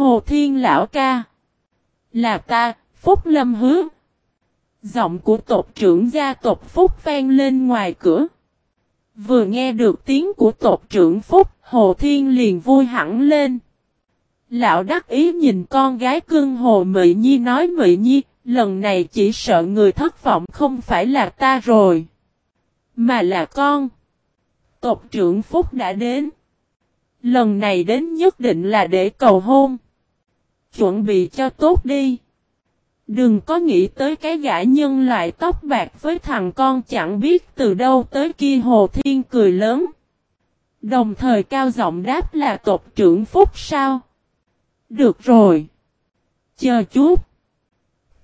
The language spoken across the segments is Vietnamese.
Hồ Thiên Lão ca. Là ta, Phúc Lâm hứa. Giọng của tộc trưởng gia tộc Phúc vang lên ngoài cửa. Vừa nghe được tiếng của tộc trưởng Phúc, Hồ Thiên liền vui hẳn lên. Lão đắc ý nhìn con gái cưng Hồ Mị Nhi nói Mị Nhi, lần này chỉ sợ người thất vọng không phải là ta rồi, mà là con. Tộc trưởng Phúc đã đến. Lần này đến nhất định là để cầu hôn. Chuẩn bị cho tốt đi. Đừng có nghĩ tới cái gã nhân loại tóc bạc với thằng con chẳng biết từ đâu tới kia Hồ Thiên cười lớn. Đồng thời cao giọng đáp là tộc trưởng Phúc sao? Được rồi. Chờ chút.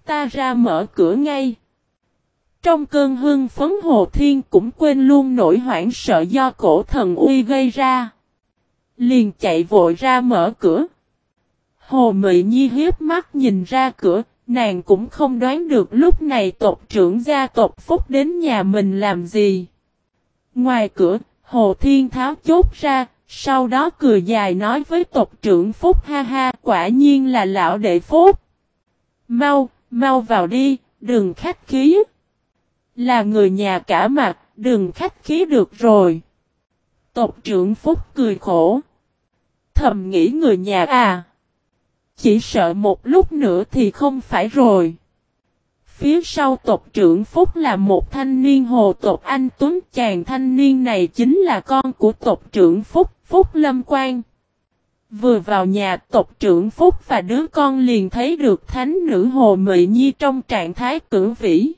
Ta ra mở cửa ngay. Trong cơn hưng phấn Hồ Thiên cũng quên luôn nỗi hoảng sợ do cổ thần uy gây ra. Liền chạy vội ra mở cửa. Hồ Mị Nhi hiếp mắt nhìn ra cửa, nàng cũng không đoán được lúc này tộc trưởng gia tộc Phúc đến nhà mình làm gì. Ngoài cửa, Hồ Thiên tháo chốt ra, sau đó cười dài nói với tộc trưởng Phúc ha ha, quả nhiên là lão đệ Phúc. Mau, mau vào đi, đừng khách khí. Là người nhà cả mặt, đừng khách khí được rồi. Tộc trưởng Phúc cười khổ. Thầm nghĩ người nhà à. Chỉ sợ một lúc nữa thì không phải rồi. Phía sau tộc trưởng Phúc là một thanh niên hồ tộc anh Tuấn chàng thanh niên này chính là con của tộc trưởng Phúc, Phúc Lâm Quang. Vừa vào nhà tộc trưởng Phúc và đứa con liền thấy được thánh nữ Hồ Mị Nhi trong trạng thái cử vĩ.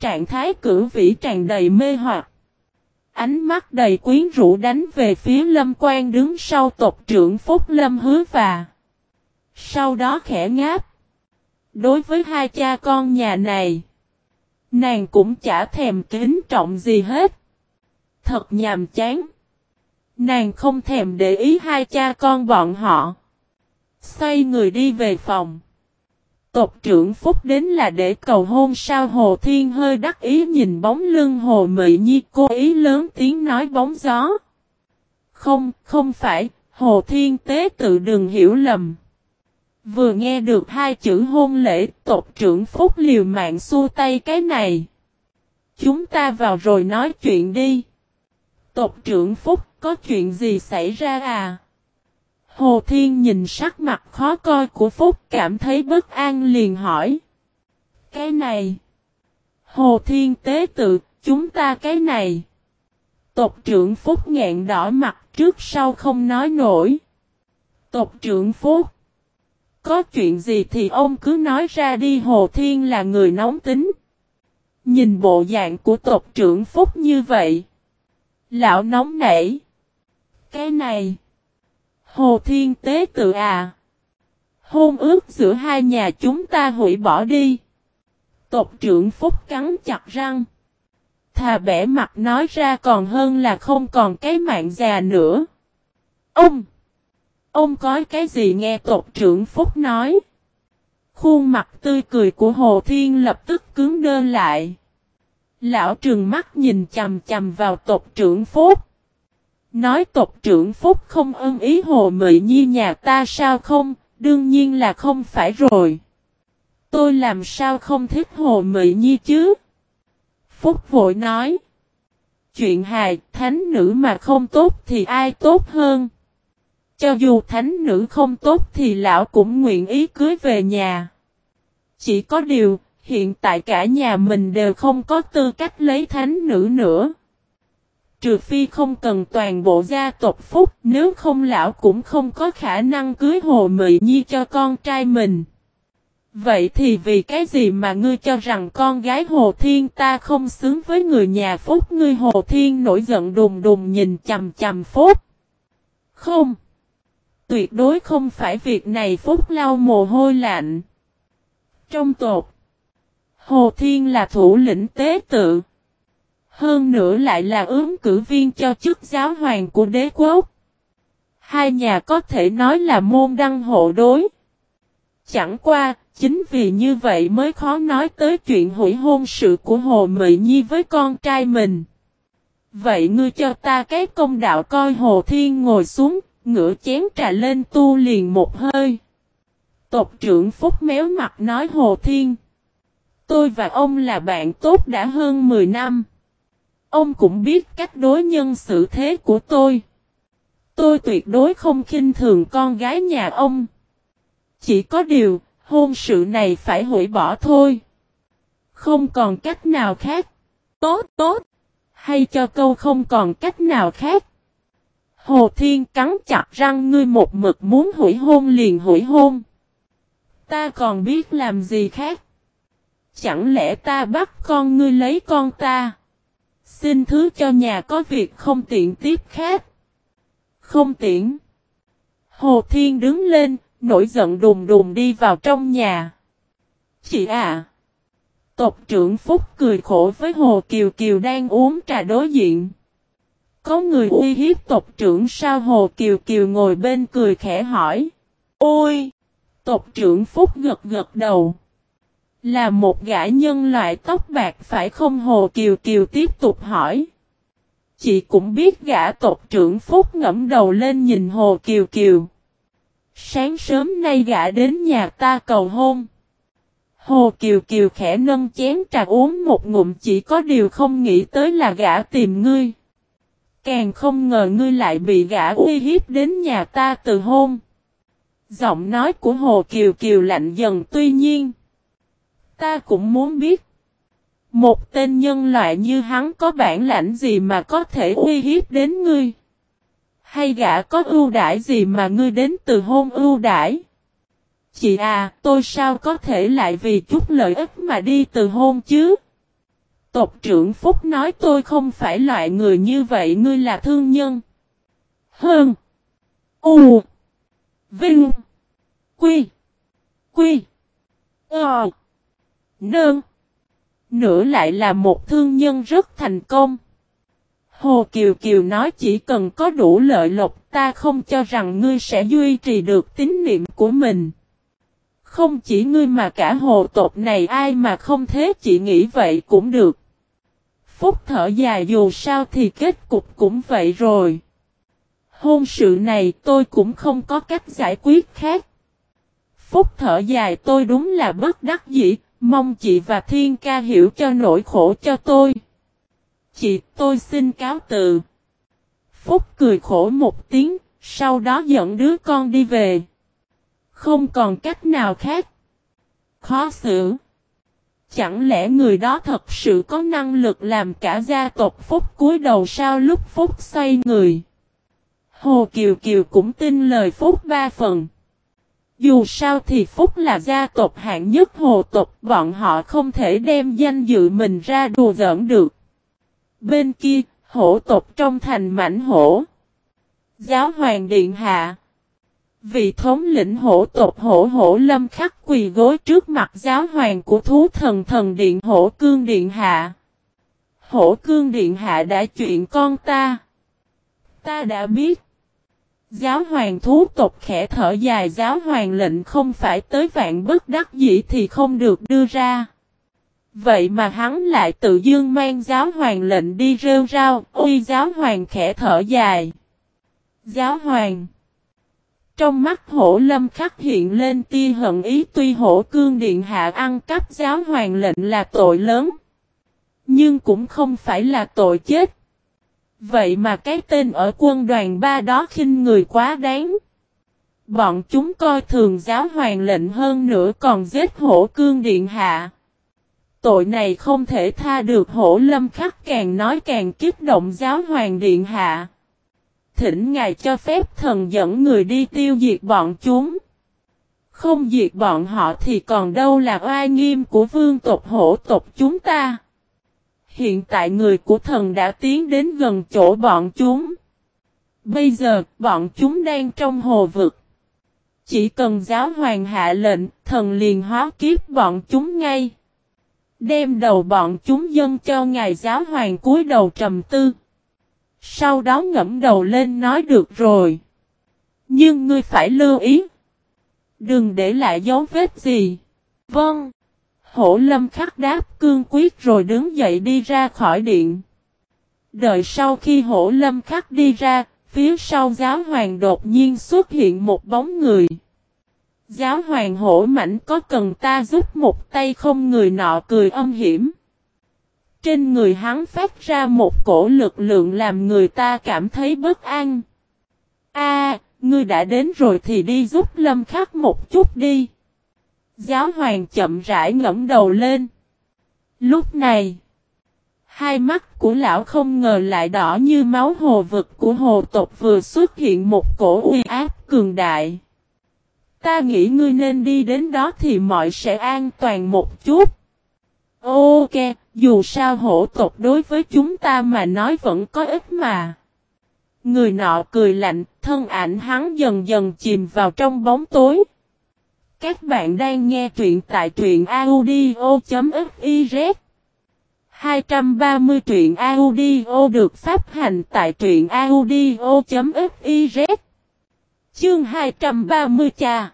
Trạng thái cử vĩ tràn đầy mê hoặc. Ánh mắt đầy quyến rũ đánh về phía Lâm Quan đứng sau tộc trưởng Phúc Lâm hứa và. Sau đó khẽ ngáp. Đối với hai cha con nhà này, nàng cũng chả thèm kính trọng gì hết. Thật nhàm chán. Nàng không thèm để ý hai cha con bọn họ. Xoay người đi về phòng. Tộc trưởng Phúc đến là để cầu hôn sao Hồ Thiên hơi đắc ý nhìn bóng lưng Hồ Mị Nhi cô ý lớn tiếng nói bóng gió. Không, không phải, Hồ Thiên tế tự đừng hiểu lầm. Vừa nghe được hai chữ hôn lễ, tộc trưởng Phúc liều mạng xua tay cái này. Chúng ta vào rồi nói chuyện đi. Tộc trưởng Phúc, có chuyện gì xảy ra à? Hồ Thiên nhìn sắc mặt khó coi của Phúc cảm thấy bất an liền hỏi. Cái này. Hồ Thiên tế tự, chúng ta cái này. Tộc trưởng Phúc ngẹn đỏ mặt trước sau không nói nổi. Tộc trưởng Phúc. Có chuyện gì thì ông cứ nói ra đi, Hồ Thiên là người nóng tính. Nhìn bộ dạng của tộc trưởng Phúc như vậy. Lão nóng nảy. Cái này. Hồ Thiên Tế tự à. Hôn ước giữa hai nhà chúng ta hủy bỏ đi. Tộc trưởng Phúc cắn chặt răng. Thà bẻ mặt nói ra còn hơn là không còn cái mạng già nữa. Ông! Ông có cái gì nghe tộc trưởng Phúc nói? Khuôn mặt tươi cười của Hồ Thiên lập tức cứng đơ lại. Lão trừng mắt nhìn chầm chầm vào tộc trưởng Phúc. Nói tộc trưởng Phúc không ưng ý Hồ Mị Nhi nhà ta sao không, đương nhiên là không phải rồi. Tôi làm sao không thích Hồ Mị Nhi chứ? Phúc vội nói. Chuyện hài, thánh nữ mà không tốt thì ai tốt hơn? Cho dù thánh nữ không tốt thì lão cũng nguyện ý cưới về nhà. Chỉ có điều, hiện tại cả nhà mình đều không có tư cách lấy thánh nữ nữa. Trừ phi không cần toàn bộ gia tộc Phúc, nếu không lão cũng không có khả năng cưới Hồ Mị Nhi cho con trai mình. Vậy thì vì cái gì mà ngươi cho rằng con gái Hồ Thiên ta không xứng với người nhà Phúc ngươi Hồ Thiên nổi giận đùng đùng nhìn chầm chầm Phúc. Không. Tuyệt đối không phải việc này Phúc lau mồ hôi lạnh. Trong tột. Hồ Thiên là thủ lĩnh tế tự. Hơn nữa lại là ứng cử viên cho chức giáo hoàng của đế quốc. Hai nhà có thể nói là môn đăng hộ đối. Chẳng qua, chính vì như vậy mới khó nói tới chuyện hủy hôn sự của Hồ Mị Nhi với con trai mình. Vậy ngươi cho ta cái công đạo coi Hồ Thiên ngồi xuống, Ngửa chén trà lên tu liền một hơi. Tộc trưởng Phúc méo mặt nói Hồ Thiên. Tôi và ông là bạn tốt đã hơn 10 năm. Ông cũng biết cách đối nhân xử thế của tôi. Tôi tuyệt đối không khinh thường con gái nhà ông. Chỉ có điều, hôn sự này phải hủy bỏ thôi. Không còn cách nào khác. Tốt, tốt. Hay cho câu không còn cách nào khác. Hồ Thiên cắn chặt răng ngươi một mực muốn hủy hôn liền hủy hôn. Ta còn biết làm gì khác. Chẳng lẽ ta bắt con ngươi lấy con ta? Xin thứ cho nhà có việc không tiện tiếp khác. Không tiện. Hồ Thiên đứng lên, nổi giận đùng đùng đi vào trong nhà. Chị à! Tộc trưởng Phúc cười khổ với Hồ Kiều Kiều đang uống trà đối diện. Có người uy hiếp tộc trưởng sao Hồ Kiều Kiều ngồi bên cười khẽ hỏi. Ôi! Tộc trưởng Phúc gật gật đầu. Là một gã nhân loại tóc bạc phải không Hồ Kiều Kiều tiếp tục hỏi. Chị cũng biết gã tộc trưởng Phúc ngẫm đầu lên nhìn Hồ Kiều Kiều. Sáng sớm nay gã đến nhà ta cầu hôn. Hồ Kiều Kiều khẽ nâng chén trà uống một ngụm, chỉ có điều không nghĩ tới là gã tìm ngươi. Càng không ngờ ngươi lại bị gã uy hiếp đến nhà ta từ hôn. Giọng nói của Hồ Kiều Kiều lạnh dần tuy nhiên. Ta cũng muốn biết. Một tên nhân loại như hắn có bản lãnh gì mà có thể uy hiếp đến ngươi. Hay gã có ưu đãi gì mà ngươi đến từ hôn ưu đãi. Chị à, tôi sao có thể lại vì chút lợi ích mà đi từ hôn chứ? Tộc trưởng Phúc nói tôi không phải loại người như vậy, ngươi là thương nhân. Hơn. U. Vinh. Quy. Quy. Ờ. Nương. Nữa lại là một thương nhân rất thành công. Hồ Kiều Kiều nói chỉ cần có đủ lợi lộc, ta không cho rằng ngươi sẽ duy trì được tín niệm của mình. Không chỉ ngươi mà cả hồ tộc này, ai mà không thế, chỉ nghĩ vậy cũng được. Phúc thở dài dù sao thì kết cục cũng vậy rồi. Hôn sự này tôi cũng không có cách giải quyết khác. Phúc thở dài tôi đúng là bất đắc dĩ, mong chị và Thiên ca hiểu cho nỗi khổ cho tôi. Chị tôi xin cáo từ. Phúc cười khổ một tiếng, sau đó dẫn đứa con đi về. Không còn cách nào khác. Khó xử. Chẳng lẽ người đó thật sự có năng lực làm cả gia tộc Phúc cúi đầu sao lúc Phúc xoay người. Hồ Kiều Kiều cũng tin lời Phúc ba phần. Dù sao thì Phúc là gia tộc hạng nhất hồ tộc, bọn họ không thể đem danh dự mình ra đùa giỡn được. Bên kia, hổ tộc trong thành mảnh hổ. Giáo hoàng điện hạ. Vị thống lĩnh hổ tộc hổ hổ lâm khắc quỳ gối trước mặt giáo hoàng của thú thần thần điện hổ cương điện hạ. Hổ cương điện hạ đã chuyện con ta. Ta đã biết. Giáo hoàng thú tộc khẽ thở dài giáo hoàng lệnh không phải tới vạn bất đắc dĩ thì không được đưa ra. Vậy mà hắn lại tự dương mang giáo hoàng lệnh đi rêu rao, ôi giáo hoàng khẽ thở dài. Giáo hoàng trong mắt hổ lâm khắc hiện lên tia hận ý, tuy hổ cương điện hạ ăn cắp giáo hoàng lệnh là tội lớn. Nhưng cũng không phải là tội chết. Vậy mà cái tên ở quân đoàn ba đó khinh người quá đáng. Bọn chúng coi thường giáo hoàng lệnh hơn nữa còn giết hổ cương điện hạ. Tội này không thể tha được hổ lâm khắc càng nói càng kích động giáo hoàng điện hạ. Thỉnh ngài cho phép thần dẫn người đi tiêu diệt bọn chúng. Không diệt bọn họ thì còn đâu là oai nghiêm của vương tộc hổ tộc chúng ta. Hiện tại người của thần đã tiến đến gần chỗ bọn chúng. Bây giờ, bọn chúng đang trong hồ vực. Chỉ cần giáo hoàng hạ lệnh, thần liền hóa kiếp bọn chúng ngay. Đem đầu bọn chúng dân cho ngài giáo hoàng cúi đầu trầm tư. Sau đó ngẫm đầu lên nói được rồi. Nhưng ngươi phải lưu ý. Đừng để lại dấu vết gì. Vâng. Hổ lâm khắc đáp cương quyết rồi đứng dậy đi ra khỏi điện. Đợi sau khi hổ lâm khắc đi ra, phía sau giáo hoàng đột nhiên xuất hiện một bóng người. Giáo hoàng hổ mảnh có cần ta giúp một tay không người nọ cười âm hiểm. Trên người hắn phát ra một cổ lực lượng làm người ta cảm thấy bất an. A, ngươi đã đến rồi thì đi giúp lâm khắc một chút đi. Giáo hoàng chậm rãi ngẫm đầu lên. Lúc này, hai mắt của lão không ngờ lại đỏ như máu hồ vực của hồ tộc vừa xuất hiện một cổ uy áp cường đại. Ta nghĩ ngươi nên đi đến đó thì mọi sẽ an toàn một chút. Ok, dù sao hổ tộc đối với chúng ta mà nói vẫn có ích mà. Người nọ cười lạnh, thân ảnh hắn dần dần chìm vào trong bóng tối. Các bạn đang nghe truyện tại truyện audio.fiz 230 truyện audio được phát hành tại truyện audio.fiz Chương 230 cha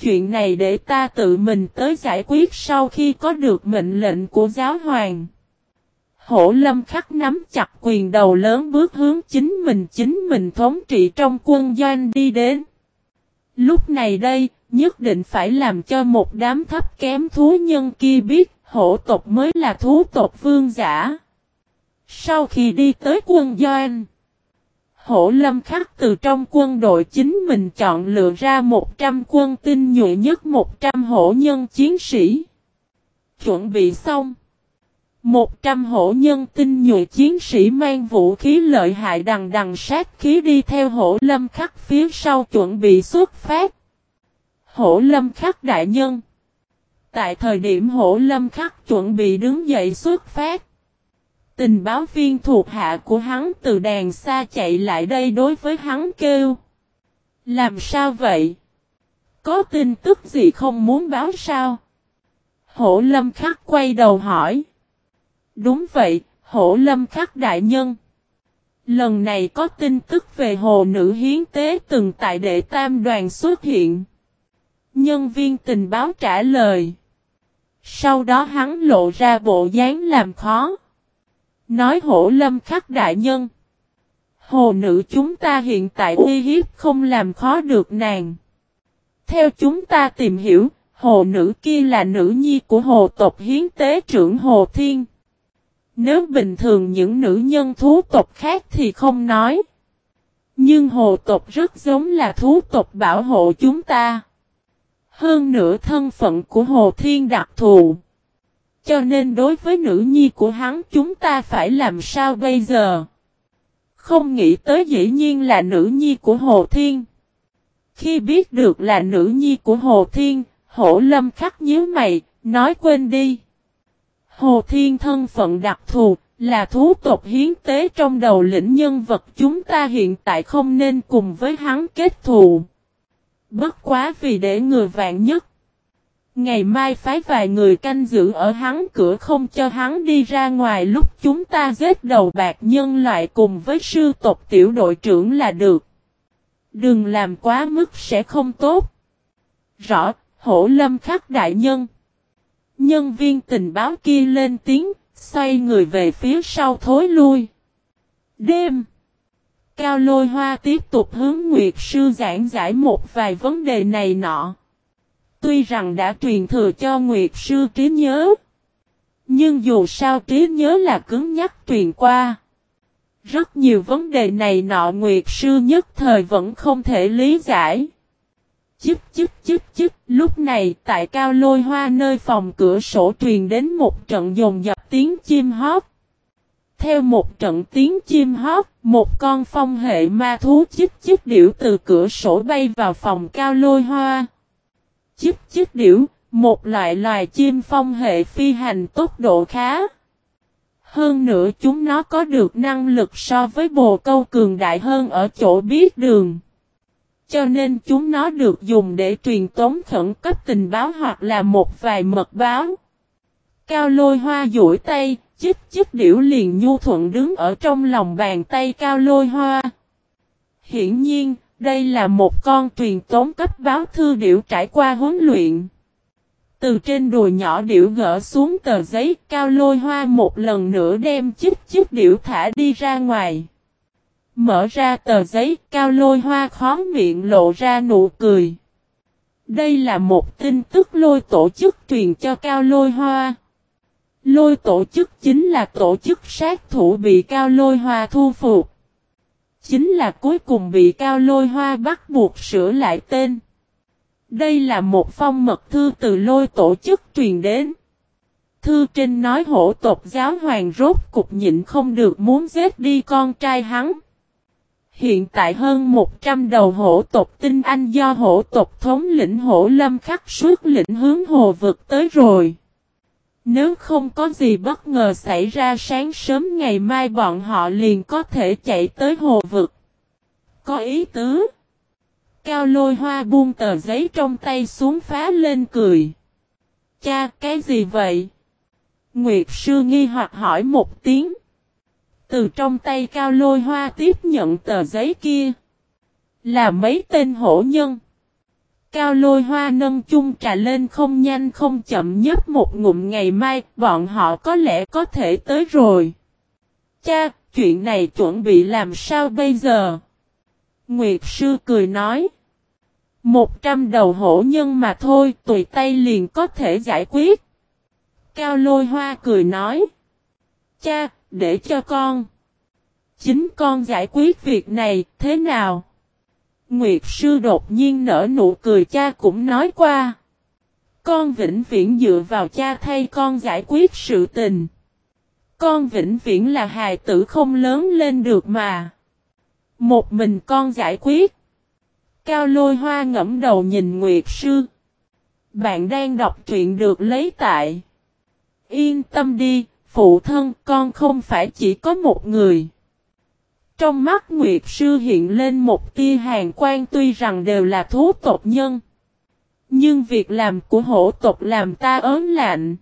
Chuyện này để ta tự mình tới giải quyết sau khi có được mệnh lệnh của giáo hoàng. Hổ lâm khắc nắm chặt quyền đầu lớn bước hướng chính mình chính mình thống trị trong quân doanh đi đến. Lúc này đây, nhất định phải làm cho một đám thấp kém thú nhân kia biết hổ tộc mới là thú tộc vương giả. Sau khi đi tới quân doanh, hổ lâm khắc từ trong quân đội chính mình chọn lựa ra 100 quân tinh nhuệ nhất 100 hổ nhân chiến sĩ. Chuẩn bị xong. 100 hổ nhân tinh nhuệ chiến sĩ mang vũ khí lợi hại đằng đằng sát khí đi theo hổ lâm khắc phía sau chuẩn bị xuất phát. Hổ lâm khắc đại nhân. Tại thời điểm hổ lâm khắc chuẩn bị đứng dậy xuất phát. Tình báo viên thuộc hạ của hắn từ đàn xa chạy lại đây đối với hắn kêu. Làm sao vậy? Có tin tức gì không muốn báo sao? Hổ lâm khắc quay đầu hỏi. Đúng vậy, hổ lâm khắc đại nhân. Lần này có tin tức về hồ nữ hiến tế từng tại đệ tam đoàn xuất hiện. Nhân viên tình báo trả lời. Sau đó hắn lộ ra bộ dáng làm khó. Nói hổ lâm khắc đại nhân. Hồ nữ chúng ta hiện tại uy hiếp không làm khó được nàng. Theo chúng ta tìm hiểu, hồ nữ kia là nữ nhi của hồ tộc hiến tế trưởng hồ thiên. Nếu bình thường những nữ nhân thú tộc khác thì không nói. Nhưng hồ tộc rất giống là thú tộc bảo hộ chúng ta. Hơn nữa thân phận của hồ thiên đặc thù. Cho nên đối với nữ nhi của hắn chúng ta phải làm sao bây giờ? Không nghĩ tới dĩ nhiên là nữ nhi của Hồ Thiên. Khi biết được là nữ nhi của Hồ Thiên, Hổ Lâm khắc nhíu mày, nói quên đi. Hồ Thiên thân phận đặc thù, là thú tộc hiến tế trong đầu lĩnh nhân vật chúng ta hiện tại không nên cùng với hắn kết thù. Bất quá vì để người vạn nhất. Ngày mai phái vài người canh giữ ở hắn cửa không cho hắn đi ra ngoài lúc chúng ta giết đầu bạc nhân loại cùng với sư tộc tiểu đội trưởng là được. Đừng làm quá mức sẽ không tốt. Rõ, hổ lâm khắc đại nhân. Nhân viên tình báo kia lên tiếng, xoay người về phía sau thối lui. Đêm. Cao lôi hoa tiếp tục hướng Nguyệt Sư giảng giải một vài vấn đề này nọ. Tuy rằng đã truyền thừa cho Nguyệt Sư trí nhớ. Nhưng dù sao trí nhớ là cứng nhắc truyền qua. Rất nhiều vấn đề này nọ Nguyệt Sư nhất thời vẫn không thể lý giải. Chíp chíp chíp chíp, lúc này tại cao lôi hoa nơi phòng cửa sổ truyền đến một trận dồn dập tiếng chim hót. Theo một trận tiếng chim hót, một con phong hệ ma thú chích chích điểu từ cửa sổ bay vào phòng cao lôi hoa. Chích chích điểu, một loại loài chim phong hệ phi hành tốc độ khá. Hơn nữa chúng nó có được năng lực so với bồ câu cường đại hơn ở chỗ biết đường. Cho nên chúng nó được dùng để truyền tống khẩn cấp tình báo hoặc là một vài mật báo. Cao lôi hoa duỗi tay, chích chích điểu liền nhu thuận đứng ở trong lòng bàn tay cao lôi hoa. Hiển nhiên, đây là một con truyền tống cấp báo thư điểu trải qua huấn luyện. Từ trên đùi nhỏ điểu gỡ xuống tờ giấy cao lôi hoa một lần nữa đem chiếc chiếc điểu thả đi ra ngoài. Mở ra tờ giấy, cao lôi hoa khó miệng lộ ra nụ cười. Đây là một tin tức lôi tổ chức truyền cho cao lôi hoa. Lôi tổ chức chính là tổ chức sát thủ bị cao lôi hoa thu phục. Chính là cuối cùng bị cao lôi hoa bắt buộc sửa lại tên. Đây là một phong mật thư từ lôi tổ chức truyền đến. Thư trên nói hổ tộc giáo hoàng rốt cục nhịn không được muốn giết đi con trai hắn. Hiện tại hơn 100 đầu hổ tộc tinh anh do hổ tộc thống lĩnh hổ lâm khắc suốt lĩnh hướng hồ vực tới rồi. Nếu không có gì bất ngờ xảy ra sáng sớm ngày mai bọn họ liền có thể chạy tới hồ vực. Có ý tứ. Cao lôi hoa buông tờ giấy trong tay xuống phá lên cười. Cha, cái gì vậy? Nguyệt sư nghi hoặc hỏi một tiếng. Từ trong tay cao lôi hoa tiếp nhận tờ giấy kia. Là mấy tên hổ nhân. Cao lôi hoa nâng chung trà lên không nhanh không chậm nhất một ngụm ngày mai, bọn họ có lẽ có thể tới rồi. Cha, chuyện này chuẩn bị làm sao bây giờ? Nguyệt sư cười nói. Một trăm đầu hổ nhân mà thôi, tùy tay liền có thể giải quyết. Cao lôi hoa cười nói. Cha, để cho con. Chính con giải quyết việc này, thế nào? Nguyệt sư đột nhiên nở nụ cười cha cũng nói qua. Con vĩnh viễn dựa vào cha thay con giải quyết sự tình. Con vĩnh viễn là hài tử không lớn lên được mà. Một mình con giải quyết. Cao lôi hoa ngẫm đầu nhìn Nguyệt sư. Bạn đang đọc truyện được lấy tại. Yên tâm đi, phụ thân con không phải chỉ có một người. Trong mắt Nguyệt Sư hiện lên một tia hàng quan tuy rằng đều là thú tộc nhân. Nhưng việc làm của hổ tộc làm ta ớn lạnh.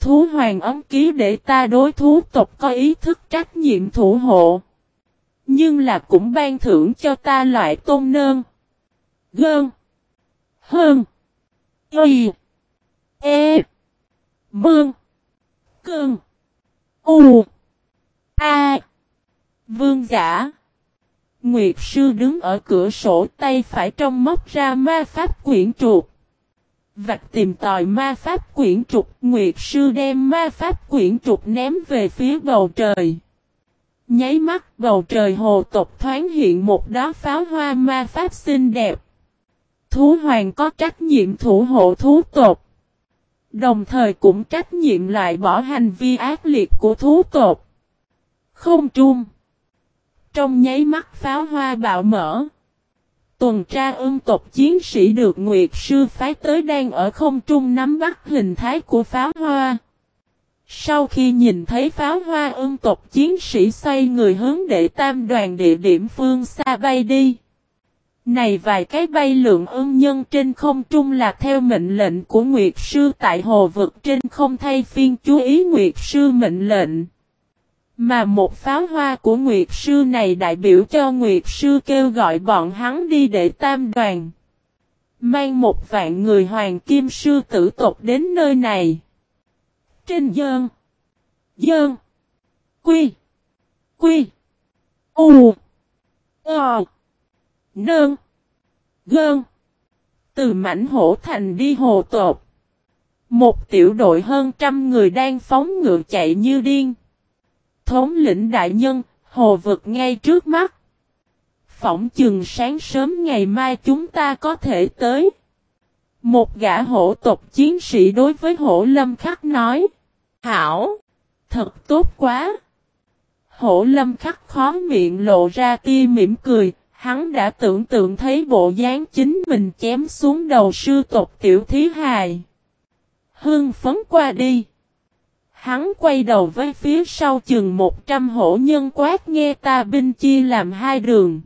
Thú hoàng ấm ký để ta đối thú tộc có ý thức trách nhiệm thủ hộ. Nhưng là cũng ban thưởng cho ta loại tôn nơn. Gơn. Hơn. Y. E. Mương. Cơn. U. A. Vương giả. Nguyệt sư đứng ở cửa sổ tay phải trong móc ra ma pháp quyển trục. Vạch tìm tòi ma pháp quyển trục, Nguyệt sư đem ma pháp quyển trục ném về phía bầu trời. Nháy mắt bầu trời hồ tộc thoáng hiện một đóa pháo hoa ma pháp xinh đẹp. Thú hoàng có trách nhiệm thủ hộ thú tộc. Đồng thời cũng trách nhiệm lại bỏ hành vi ác liệt của thú tộc. Không trung. Trong nháy mắt pháo hoa bạo mở. Tuần tra ương tộc chiến sĩ được Nguyệt Sư phái tới đang ở không trung nắm bắt hình thái của pháo hoa. Sau khi nhìn thấy pháo hoa ương tộc chiến sĩ xoay người hướng để tam đoàn địa điểm phương xa bay đi. Này vài cái bay lượng ương nhân trên không trung là theo mệnh lệnh của Nguyệt Sư tại hồ vực trên không thay phiên chú ý Nguyệt Sư mệnh lệnh. Mà một pháo hoa của Nguyệt Sư này đại biểu cho Nguyệt Sư kêu gọi bọn hắn đi để tam đoàn. Mang một vạn người hoàng kim sư tử tộc đến nơi này. Trên dơn. Dơn. Quy. Quy. U. Ờ. Nơn. Gơn. Từ mảnh hổ thành đi hồ tộc. Một tiểu đội hơn trăm người đang phóng ngựa chạy như điên. Thống lĩnh đại nhân, hồ vực ngay trước mắt. Phỏng chừng sáng sớm ngày mai chúng ta có thể tới. Một gã hổ tộc chiến sĩ đối với hổ lâm khắc nói. Hảo! Thật tốt quá! Hổ lâm khắc khó miệng lộ ra tia mỉm cười, hắn đã tưởng tượng thấy bộ dáng chính mình chém xuống đầu sư tộc tiểu thí hài. Hương phấn qua đi. Hắn quay đầu với phía sau chừng 100 hổ nhân quát nghe ta binh chia làm hai đường.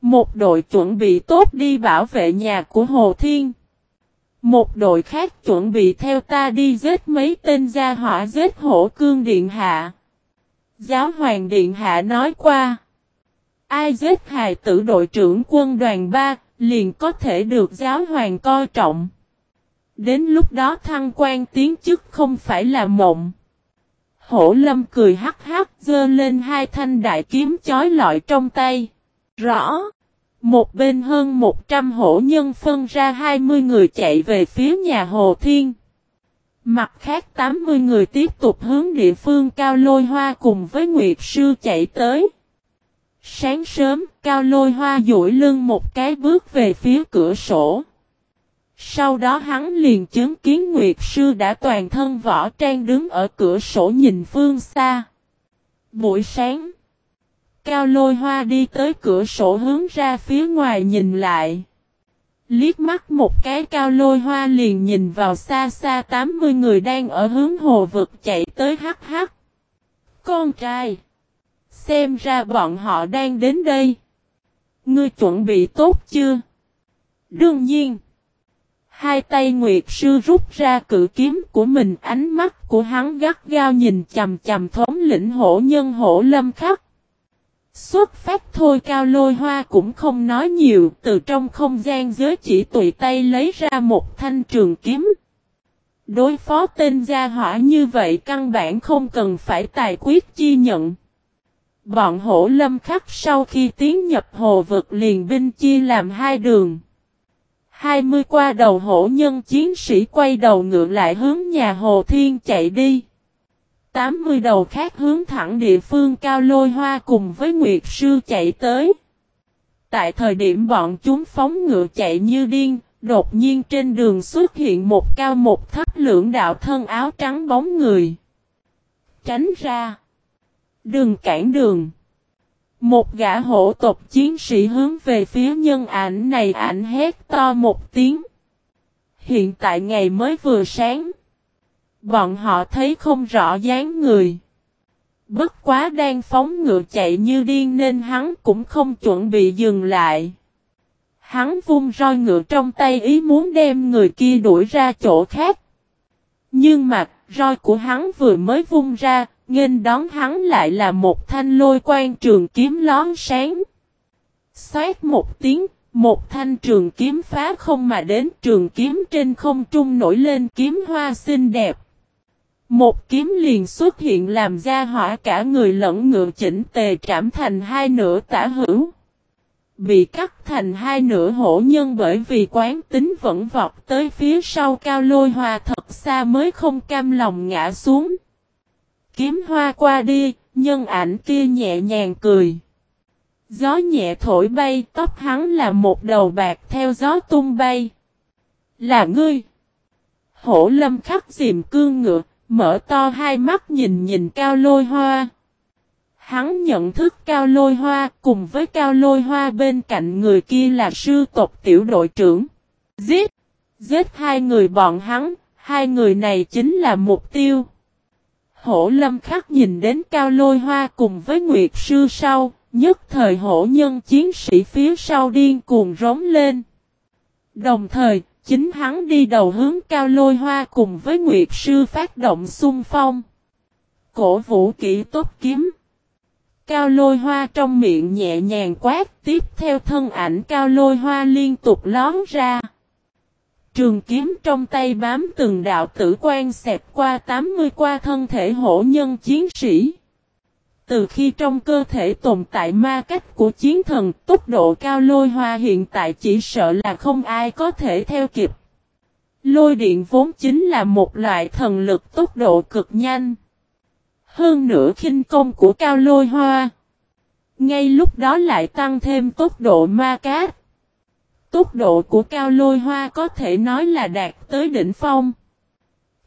Một đội chuẩn bị tốt đi bảo vệ nhà của Hồ Thiên. Một đội khác chuẩn bị theo ta đi giết mấy tên gia hỏa giết hổ cương điện hạ. Giáo hoàng điện hạ nói qua. Ai giết hài tử đội trưởng quân đoàn 3, liền có thể được giáo hoàng coi trọng. Đến lúc đó thăng quan tiến chức không phải là mộng. Hổ lâm cười hắc hắc giơ lên hai thanh đại kiếm chói lọi trong tay. Rõ. Một bên hơn 100 hổ nhân phân ra 20 người chạy về phía nhà Hồ Thiên. Mặt khác 80 người tiếp tục hướng địa phương Cao Lôi Hoa cùng với Nguyệt Sư chạy tới. Sáng sớm, Cao Lôi Hoa duỗi lưng một cái bước về phía cửa sổ. Sau đó hắn liền chứng kiến Nguyệt Sư đã toàn thân võ trang đứng ở cửa sổ nhìn phương xa. Buổi sáng, Cao Lôi Hoa đi tới cửa sổ hướng ra phía ngoài nhìn lại. Liếc mắt một cái Cao Lôi Hoa liền nhìn vào xa xa 80 người đang ở hướng hồ vực chạy tới hắc hắc. Con trai! Xem ra bọn họ đang đến đây. Ngươi chuẩn bị tốt chưa? Đương nhiên! Hai tay Nguyệt Sư rút ra cự kiếm của mình ánh mắt của hắn gắt gao nhìn chầm chầm thống lĩnh hổ nhân hổ lâm khắc. Xuất phát thôi cao lôi hoa cũng không nói nhiều, từ trong không gian giới chỉ tùy tay lấy ra một thanh trường kiếm. Đối phó tên gia hỏa như vậy căn bản không cần phải tài quyết chi nhận. Bọn hổ lâm khắc sau khi tiến nhập hồ vực liền binh chia làm hai đường. 20 qua đầu hổ nhân chiến sĩ quay đầu ngựa lại hướng nhà Hồ Thiên chạy đi. 80 đầu khác hướng thẳng địa phương cao lôi hoa cùng với Nguyệt Sư chạy tới. Tại thời điểm bọn chúng phóng ngựa chạy như điên, đột nhiên trên đường xuất hiện một cao một thấp lưỡng đạo thân áo trắng bóng người. Tránh ra. Đừng cản đường. Một gã hổ tộc chiến sĩ hướng về phía nhân ảnh này ảnh hét to một tiếng. Hiện tại ngày mới vừa sáng. Bọn họ thấy không rõ dáng người. Bất quá đang phóng ngựa chạy như điên nên hắn cũng không chuẩn bị dừng lại. Hắn vung roi ngựa trong tay ý muốn đem người kia đuổi ra chỗ khác. Nhưng mà, roi của hắn vừa mới vung ra, nghênh đón hắn lại là một thanh lôi quan trường kiếm lón sáng. Xoát một tiếng, một thanh trường kiếm phá không mà đến trường kiếm trên không trung nổi lên kiếm hoa xinh đẹp. Một kiếm liền xuất hiện làm ra hỏa cả người lẫn ngựa chỉnh tề trảm thành hai nửa tả hữu. Bị cắt thành hai nửa hổ nhân bởi vì quán tính vẫn vọt tới phía sau cao lôi hoa thật xa mới không cam lòng ngã xuống. Kiếm hoa qua đi, nhân ảnh kia nhẹ nhàng cười. Gió nhẹ thổi bay, tóc hắn là một đầu bạc theo gió tung bay. Là ngươi. Hổ lâm khắc dìm cương ngựa, mở to hai mắt nhìn nhìn cao lôi hoa. Hắn nhận thức cao lôi hoa cùng với cao lôi hoa bên cạnh người kia là sư tộc tiểu đội trưởng. Giết! Giết hai người bọn hắn, hai người này chính là mục tiêu. Hổ lâm khắc nhìn đến cao lôi hoa cùng với Nguyệt sư sau, nhất thời hổ nhân chiến sĩ phía sau điên cuồng rống lên. Đồng thời, chính hắn đi đầu hướng cao lôi hoa cùng với Nguyệt sư phát động xung phong. Cổ vũ kỹ tốt kiếm. Cao lôi hoa trong miệng nhẹ nhàng quát tiếp theo thân ảnh cao lôi hoa liên tục lón ra. Trường kiếm trong tay bám từng đạo tử quan xẹp qua 80 qua thân thể hổ nhân chiến sĩ. Từ khi trong cơ thể tồn tại ma cách của chiến thần, tốc độ cao lôi hoa hiện tại chỉ sợ là không ai có thể theo kịp. Lôi điện vốn chính là một loại thần lực tốc độ cực nhanh. Hơn nữa khinh công của cao lôi hoa. Ngay lúc đó lại tăng thêm tốc độ ma cát. Tốc độ của cao lôi hoa có thể nói là đạt tới đỉnh phong.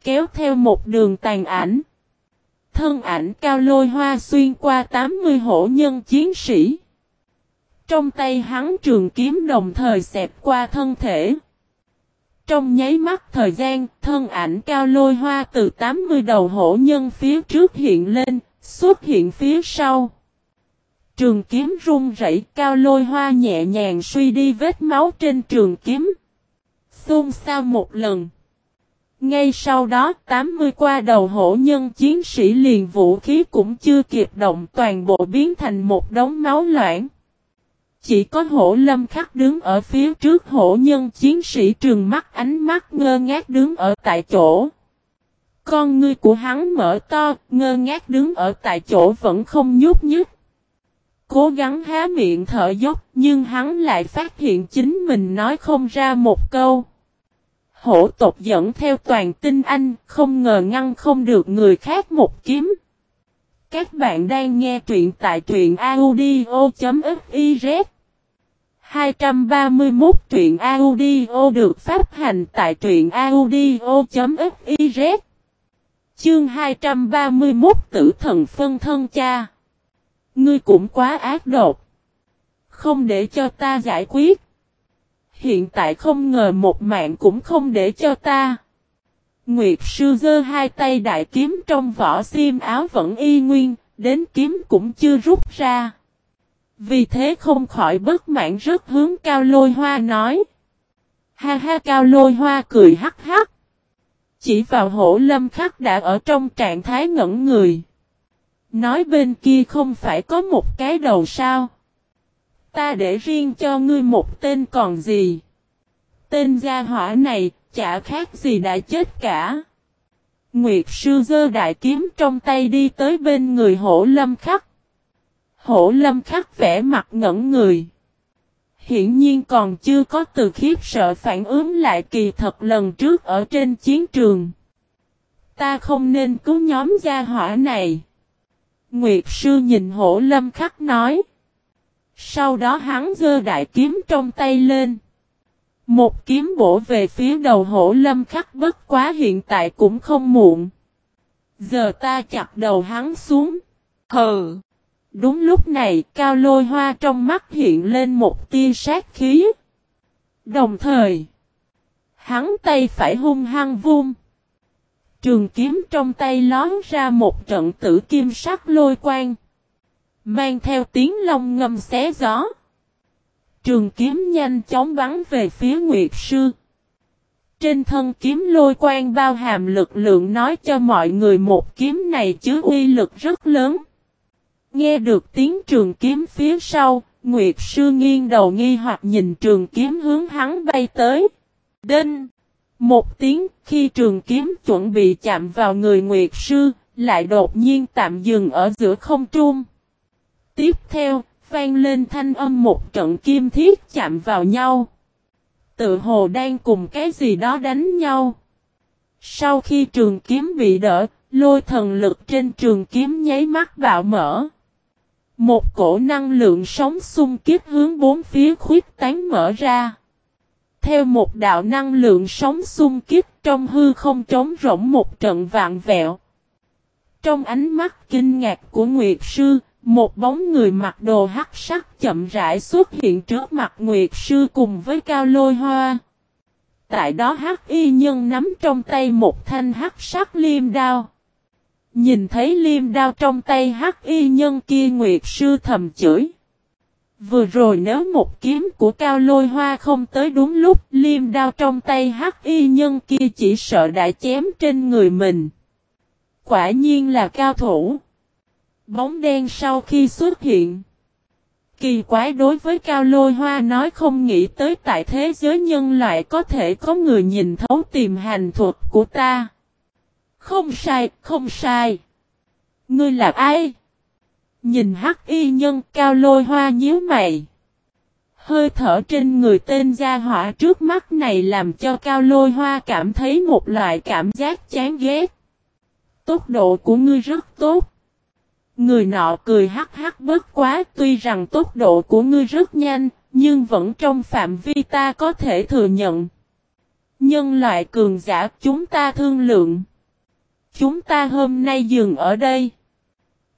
Kéo theo một đường tàn ảnh. Thân ảnh cao lôi hoa xuyên qua 80 hổ nhân chiến sĩ. Trong tay hắn trường kiếm đồng thời xẹp qua thân thể. Trong nháy mắt thời gian, thân ảnh cao lôi hoa từ 80 đầu hổ nhân phía trước hiện lên, xuất hiện phía sau. Trường kiếm rung rẩy cao lôi hoa nhẹ nhàng suy đi vết máu trên trường kiếm. Xung sao một lần. Ngay sau đó 80 qua đầu hổ nhân chiến sĩ liền vũ khí cũng chưa kịp động toàn bộ biến thành một đống máu loãng. Chỉ có hổ lâm khắc đứng ở phía trước hổ nhân chiến sĩ trường mắt ánh mắt ngơ ngác đứng ở tại chỗ. Con ngươi của hắn mở to, ngơ ngác đứng ở tại chỗ vẫn không nhúc nhích. Cố gắng há miệng thở dốc, nhưng hắn lại phát hiện chính mình nói không ra một câu. Hổ tộc dẫn theo toàn tinh anh, không ngờ ngăn không được người khác một kiếm. Các bạn đang nghe truyện tại truyện audio.fiz 231 truyện audio được phát hành tại truyện audio.fiz Chương 231 Tử thần phân thân cha Ngươi cũng quá ác độc Không để cho ta giải quyết Hiện tại không ngờ một mạng cũng không để cho ta Nguyệt sư giơ hai tay đại kiếm trong vỏ xiêm áo vẫn y nguyên, Đến kiếm cũng chưa rút ra vì thế không khỏi bất mãn rất hướng cao lôi hoa nói. Ha ha, cao lôi hoa cười hắc hắc. Chỉ vào hổ lâm khắc đã ở trong trạng thái ngẩn người. Nói bên kia không phải có một cái đầu sao. Ta để riêng cho ngươi một tên còn gì. Tên gia hỏa này chả khác gì đã chết cả. Nguyệt sư dơ đại kiếm trong tay đi tới bên người hổ lâm khắc. Hổ lâm khắc vẻ mặt ngẩn người. Hiển nhiên còn chưa có từ khiếp sợ phản ứng lại kỳ thật lần trước ở trên chiến trường. Ta không nên cứu nhóm gia hỏa này. Nguyệt sư nhìn hổ lâm khắc nói. Sau đó hắn giơ đại kiếm trong tay lên. Một kiếm bổ về phía đầu hổ lâm khắc bất quá hiện tại cũng không muộn. Giờ ta chặt đầu hắn xuống. Hừ. Đúng lúc này, cao lôi hoa trong mắt hiện lên một tia sát khí. Đồng thời, hắn tay phải hung hăng vung. Trường kiếm trong tay lón ra một trận tử kim sắc lôi quang. Mang theo tiếng long ngâm xé gió. Trường kiếm nhanh chóng bắn về phía Nguyệt Sư. Trên thân kiếm lôi quang bao hàm lực lượng nói cho mọi người một kiếm này chứa uy lực rất lớn. Nghe được tiếng trường kiếm phía sau, Nguyệt sư nghiêng đầu nghi hoặc nhìn trường kiếm hướng hắn bay tới. Đinh! Một tiếng khi trường kiếm chuẩn bị chạm vào người Nguyệt sư, lại đột nhiên tạm dừng ở giữa không trung. Tiếp theo, vang lên thanh âm một trận kim thiết chạm vào nhau. Tự hồ đang cùng cái gì đó đánh nhau. Sau khi trường kiếm bị đỡ, lôi thần lực trên trường kiếm nháy mắt bạo mở. Một cổ năng lượng sống xung kích hướng bốn phía khuyết tán mở ra. Theo một đạo năng lượng sống xung kích trong hư không trống rỗng một trận vạn vẹo. Trong ánh mắt kinh ngạc của Nguyệt Sư, một bóng người mặc đồ hắc sắc chậm rãi xuất hiện trước mặt Nguyệt Sư cùng với cao lôi hoa. Tại đó hắc y nhân nắm trong tay một thanh hắc sắc liêm đao. Nhìn thấy liêm đao trong tay hắc y nhân kia Nguyệt sư thầm chửi. Vừa rồi nếu một kiếm của cao lôi hoa không tới đúng lúc liêm đao trong tay hắc y nhân kia chỉ sợ đã chém trên người mình. Quả nhiên là cao thủ. Bóng đen sau khi xuất hiện. Kỳ quái đối với cao lôi hoa nói không nghĩ tới tại thế giới nhân loại có thể có người nhìn thấu tìm hành thuật của ta. Không sai, không sai. Ngươi là ai? Nhìn hắc y nhân cao lôi hoa nhíu mày. Hơi thở trên người tên gia hỏa trước mắt này làm cho cao lôi hoa cảm thấy một loại cảm giác chán ghét. Tốc độ của ngươi rất tốt. Người nọ cười hắc hắc bất quá tuy rằng tốc độ của ngươi rất nhanh, nhưng vẫn trong phạm vi ta có thể thừa nhận. Nhân loại cường giả chúng ta thương lượng. Chúng ta hôm nay dừng ở đây.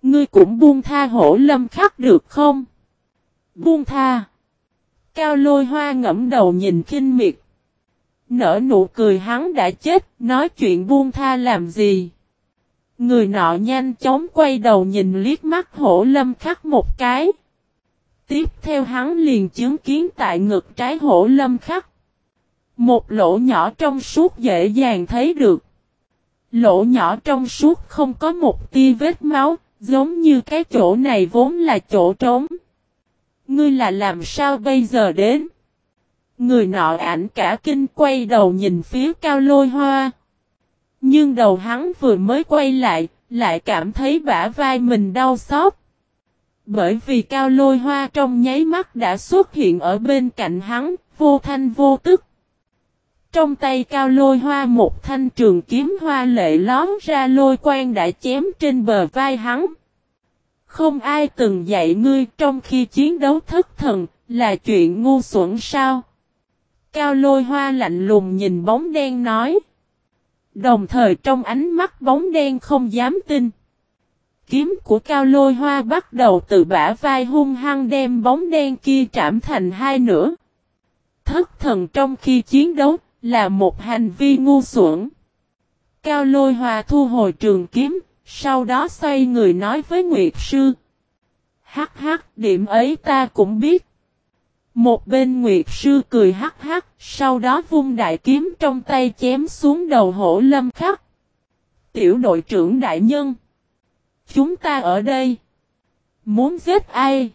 Ngươi cũng buông tha hổ lâm khắc được không? Buông tha. Cao lôi hoa ngẫm đầu nhìn kinh miệt. Nở nụ cười hắn đã chết, nói chuyện buông tha làm gì? Người nọ nhanh chóng quay đầu nhìn liếc mắt hổ lâm khắc một cái. Tiếp theo hắn liền chứng kiến tại ngực trái hổ lâm khắc. Một lỗ nhỏ trong suốt dễ dàng thấy được. Lỗ nhỏ trong suốt không có một tia vết máu, giống như cái chỗ này vốn là chỗ trống. Ngươi là làm sao bây giờ đến? Người nọ ảnh cả kinh quay đầu nhìn phía cao lôi hoa. Nhưng đầu hắn vừa mới quay lại, lại cảm thấy bả vai mình đau xót. Bởi vì cao lôi hoa trong nháy mắt đã xuất hiện ở bên cạnh hắn, vô thanh vô tức. Trong tay cao lôi hoa một thanh trường kiếm hoa lệ lón ra lôi quang đã chém trên bờ vai hắn. Không ai từng dạy ngươi trong khi chiến đấu thất thần, là chuyện ngu xuẩn sao? Cao lôi hoa lạnh lùng nhìn bóng đen nói. Đồng thời trong ánh mắt bóng đen không dám tin. Kiếm của cao lôi hoa bắt đầu từ bả vai hung hăng đem bóng đen kia trảm thành hai nửa. Thất thần trong khi chiến đấu là một hành vi ngu xuẩn. Cao lôi hòa thu hồi trường kiếm, sau đó xoay người nói với Nguyệt Sư. Hắc hắc, điểm ấy ta cũng biết. Một bên Nguyệt Sư cười hắc hắc, sau đó vung đại kiếm trong tay chém xuống đầu hổ lâm khắc. Tiểu đội trưởng đại nhân. Chúng ta ở đây. Muốn giết ai?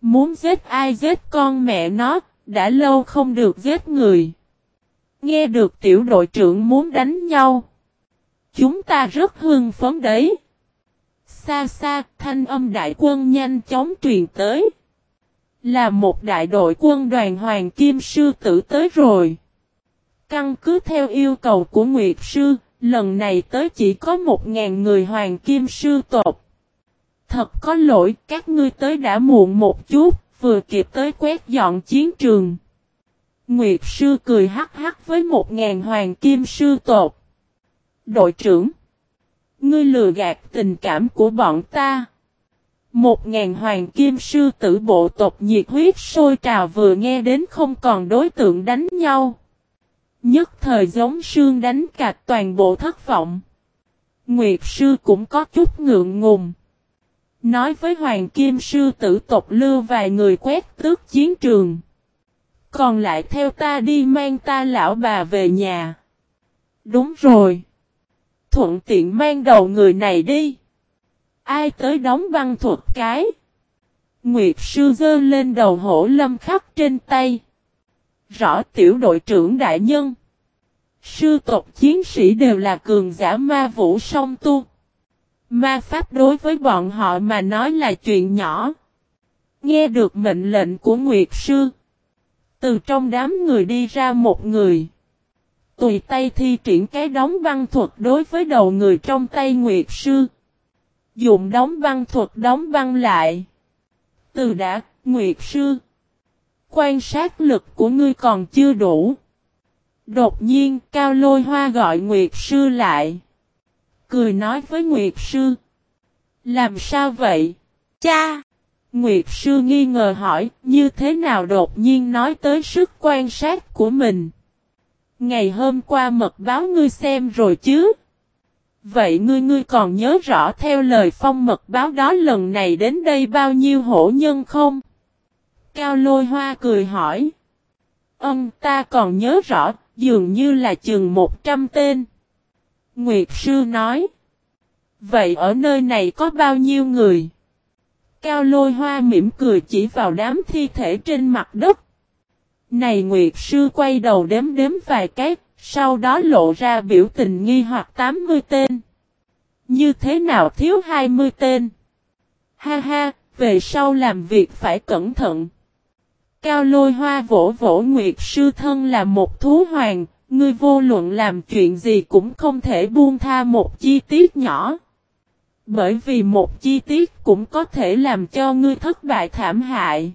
Muốn giết ai giết con mẹ nó, đã lâu không được giết người. Nghe được tiểu đội trưởng muốn đánh nhau. Chúng ta rất hưng phấn đấy. Xa xa, thanh âm đại quân nhanh chóng truyền tới. Là một đại đội quân đoàn Hoàng Kim Sư tử tới rồi. Căn cứ theo yêu cầu của Nguyệt Sư, lần này tới chỉ có một ngàn người Hoàng Kim Sư tộc. Thật có lỗi, các ngươi tới đã muộn một chút, vừa kịp tới quét dọn chiến trường. Nguyệt Sư cười hắc hắc với một ngàn Hoàng Kim Sư tộc. Đội trưởng, ngươi lừa gạt tình cảm của bọn ta. Một ngàn hoàng kim sư tử bộ tộc nhiệt huyết sôi trào vừa nghe đến không còn đối tượng đánh nhau. Nhất thời giống sương đánh cạch toàn bộ thất vọng. Nguyệt sư cũng có chút ngượng ngùng. Nói với hoàng kim sư tử tộc lưu vài người quét tước chiến trường. Còn lại theo ta đi mang ta lão bà về nhà. Đúng rồi. Thuận tiện mang đầu người này đi. Ai tới đóng băng thuật cái? Nguyệt sư dơ lên đầu hổ lâm khắc trên tay. Rõ tiểu đội trưởng đại nhân. Sư tộc chiến sĩ đều là cường giả ma vũ song tu. Ma pháp đối với bọn họ mà nói là chuyện nhỏ. Nghe được mệnh lệnh của Nguyệt sư. Từ trong đám người đi ra một người. Tùy tay thi triển cái đóng băng thuật đối với đầu người trong tay Nguyệt sư. Dụng đóng băng thuật đóng băng lại. Từ đã, Nguyệt Sư. Quan sát lực của ngươi còn chưa đủ. Đột nhiên, Cao Lôi Hoa gọi Nguyệt Sư lại. Cười nói với Nguyệt Sư. Làm sao vậy? Cha! Nguyệt Sư nghi ngờ hỏi, như thế nào đột nhiên nói tới sức quan sát của mình? Ngày hôm qua mật báo ngươi xem rồi chứ? Vậy ngươi ngươi còn nhớ rõ theo lời phong mật báo đó lần này đến đây bao nhiêu hổ nhân không? Cao lôi hoa cười hỏi. ông ta còn nhớ rõ, dường như là chừng 100 tên. Nguyệt sư nói. Vậy ở nơi này có bao nhiêu người? Cao lôi hoa mỉm cười chỉ vào đám thi thể trên mặt đất. Này Nguyệt sư quay đầu đếm đếm vài cái, sau đó lộ ra biểu tình nghi hoặc 80 tên. Như thế nào thiếu 20 tên? Ha ha, về sau làm việc phải cẩn thận. Cao lôi hoa vỗ vỗ Nguyệt sư thân là một thú hoàng, ngươi vô luận làm chuyện gì cũng không thể buông tha một chi tiết nhỏ. Bởi vì một chi tiết cũng có thể làm cho ngươi thất bại thảm hại.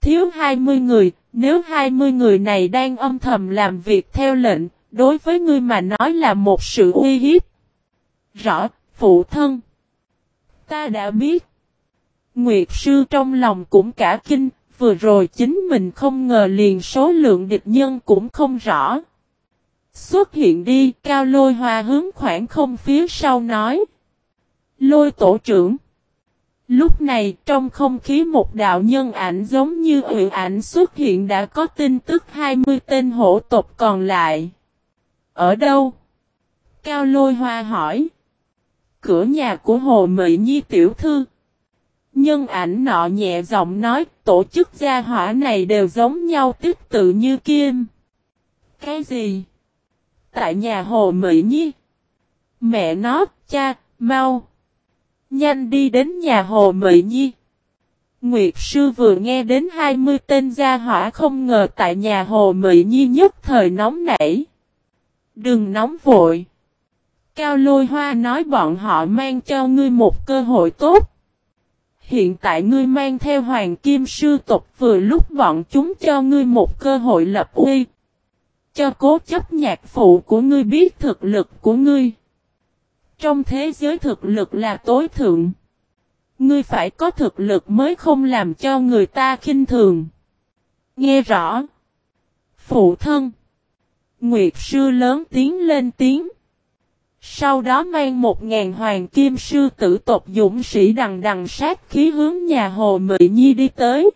Thiếu 20 người, nếu 20 người này đang âm thầm làm việc theo lệnh, đối với ngươi mà nói là một sự uy hiếp. Rõ, phụ thân. Ta đã biết. Nguyệt sư trong lòng cũng cả kinh, vừa rồi chính mình không ngờ liền số lượng địch nhân cũng không rõ. Xuất hiện đi, cao lôi hoa hướng khoảng không phía sau nói. Lôi tổ trưởng. Lúc này trong không khí một đạo nhân ảnh giống như ủy ảnh xuất hiện đã có tin tức 20 tên hổ tộc còn lại. Ở đâu? Cao lôi hoa hỏi. Cửa nhà của Hồ mỹ Nhi tiểu thư. Nhân ảnh nọ nhẹ giọng nói tổ chức gia hỏa này đều giống nhau tích tự như kim. Cái gì? tại nhà Hồ Mỹ Nhi. Mẹ nó, cha, mau. Nhanh đi đến nhà Hồ mị Nhi. Nguyệt sư vừa nghe đến 20 tên gia hỏa không ngờ tại nhà Hồ mị Nhi nhất thời nóng nảy. Đừng nóng vội. Cao lôi hoa nói bọn họ mang cho ngươi một cơ hội tốt. Hiện tại ngươi mang theo hoàng kim sư tộc vừa lúc bọn chúng cho ngươi một cơ hội lập uy. Cho cố chấp nhạc phụ của ngươi biết thực lực của ngươi. Trong thế giới thực lực là tối thượng. Ngươi phải có thực lực mới không làm cho người ta khinh thường. Nghe rõ. Phụ thân. Nguyệt sư lớn tiếng lên tiếng. Sau đó mang một ngàn hoàng kim sư tử tộc dũng sĩ đằng đằng sát khí hướng nhà Hồ mỹ Nhi đi tới.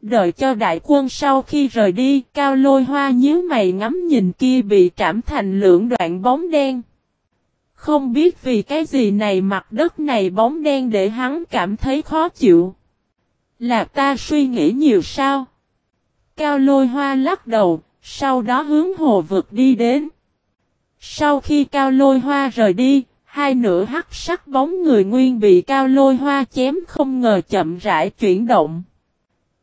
Đợi cho đại quân sau khi rời đi, cao lôi hoa nhíu mày ngắm nhìn kia bị trảm thành lưỡng đoạn bóng đen. Không biết vì cái gì này mặt đất này bóng đen để hắn cảm thấy khó chịu. Là ta suy nghĩ nhiều sao? Cao lôi hoa lắc đầu, sau đó hướng hồ vực đi đến. Sau khi cao lôi hoa rời đi, hai nửa hắc sắc bóng người nguyên bị cao lôi hoa chém không ngờ chậm rãi chuyển động.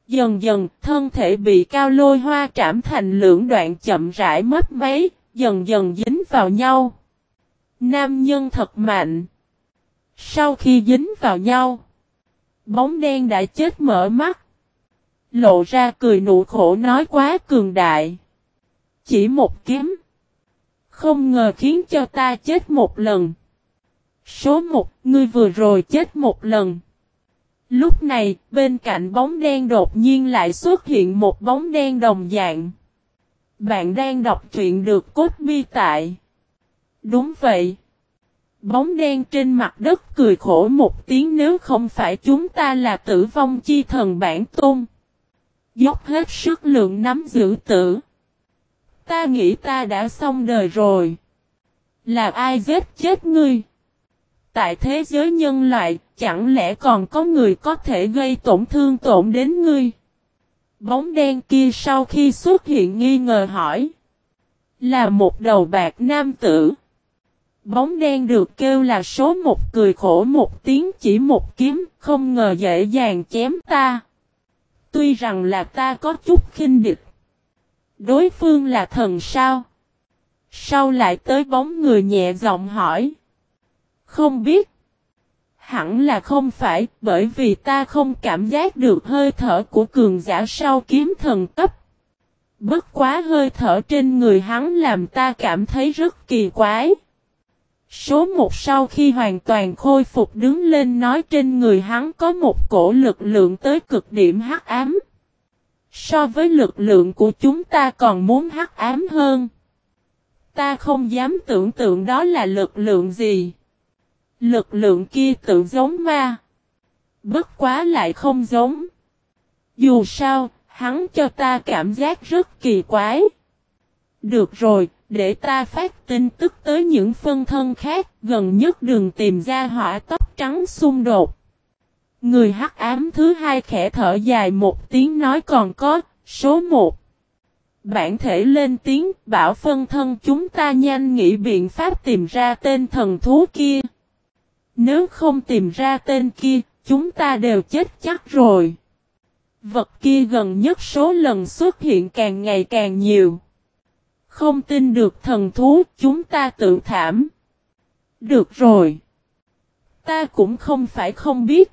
Dần dần, thân thể bị cao lôi hoa trảm thành lưỡng đoạn chậm rãi mất mấy, dần dần dính vào nhau. Nam nhân thật mạnh. Sau khi dính vào nhau, bóng đen đã chết mở mắt. Lộ ra cười nụ khổ nói quá cường đại. Chỉ một kiếm. Không ngờ khiến cho ta chết một lần. Số một, ngươi vừa rồi chết một lần. Lúc này, bên cạnh bóng đen đột nhiên lại xuất hiện một bóng đen đồng dạng. Bạn đang đọc truyện được cốt bi tại. Đúng vậy. Bóng đen trên mặt đất cười khổ một tiếng nếu không phải chúng ta là tử vong chi thần bản tôn. Dốc hết sức lượng nắm giữ tử. Ta nghĩ ta đã xong đời rồi. Là ai giết chết ngươi? Tại thế giới nhân loại, chẳng lẽ còn có người có thể gây tổn thương tổn đến ngươi? Bóng đen kia sau khi xuất hiện nghi ngờ hỏi. Là một đầu bạc nam tử. Bóng đen được kêu là số một cười khổ một tiếng chỉ một kiếm, không ngờ dễ dàng chém ta. Tuy rằng là ta có chút khinh địch. Đối phương là thần sao? Sau lại tới bóng người nhẹ giọng hỏi. Không biết. Hẳn là không phải bởi vì ta không cảm giác được hơi thở của cường giả sau kiếm thần cấp. Bất quá hơi thở trên người hắn làm ta cảm thấy rất kỳ quái. Số một sau khi hoàn toàn khôi phục đứng lên nói trên người hắn có một cổ lực lượng tới cực điểm hắc ám. So với lực lượng của chúng ta còn muốn hắc ám hơn. Ta không dám tưởng tượng đó là lực lượng gì. Lực lượng kia tự giống ma. Bất quá lại không giống. Dù sao, hắn cho ta cảm giác rất kỳ quái. Được rồi, để ta phát tin tức tới những phân thân khác, gần nhất đừng tìm ra hỏa tóc trắng xung đột. Người hắc ám thứ hai khẽ thở dài một tiếng nói còn có, số một. Bản thể lên tiếng bảo phân thân chúng ta nhanh nghĩ biện pháp tìm ra tên thần thú kia. Nếu không tìm ra tên kia, chúng ta đều chết chắc rồi. Vật kia gần nhất số lần xuất hiện càng ngày càng nhiều. Không tin được thần thú, chúng ta tự thảm. Được rồi. Ta cũng không phải không biết.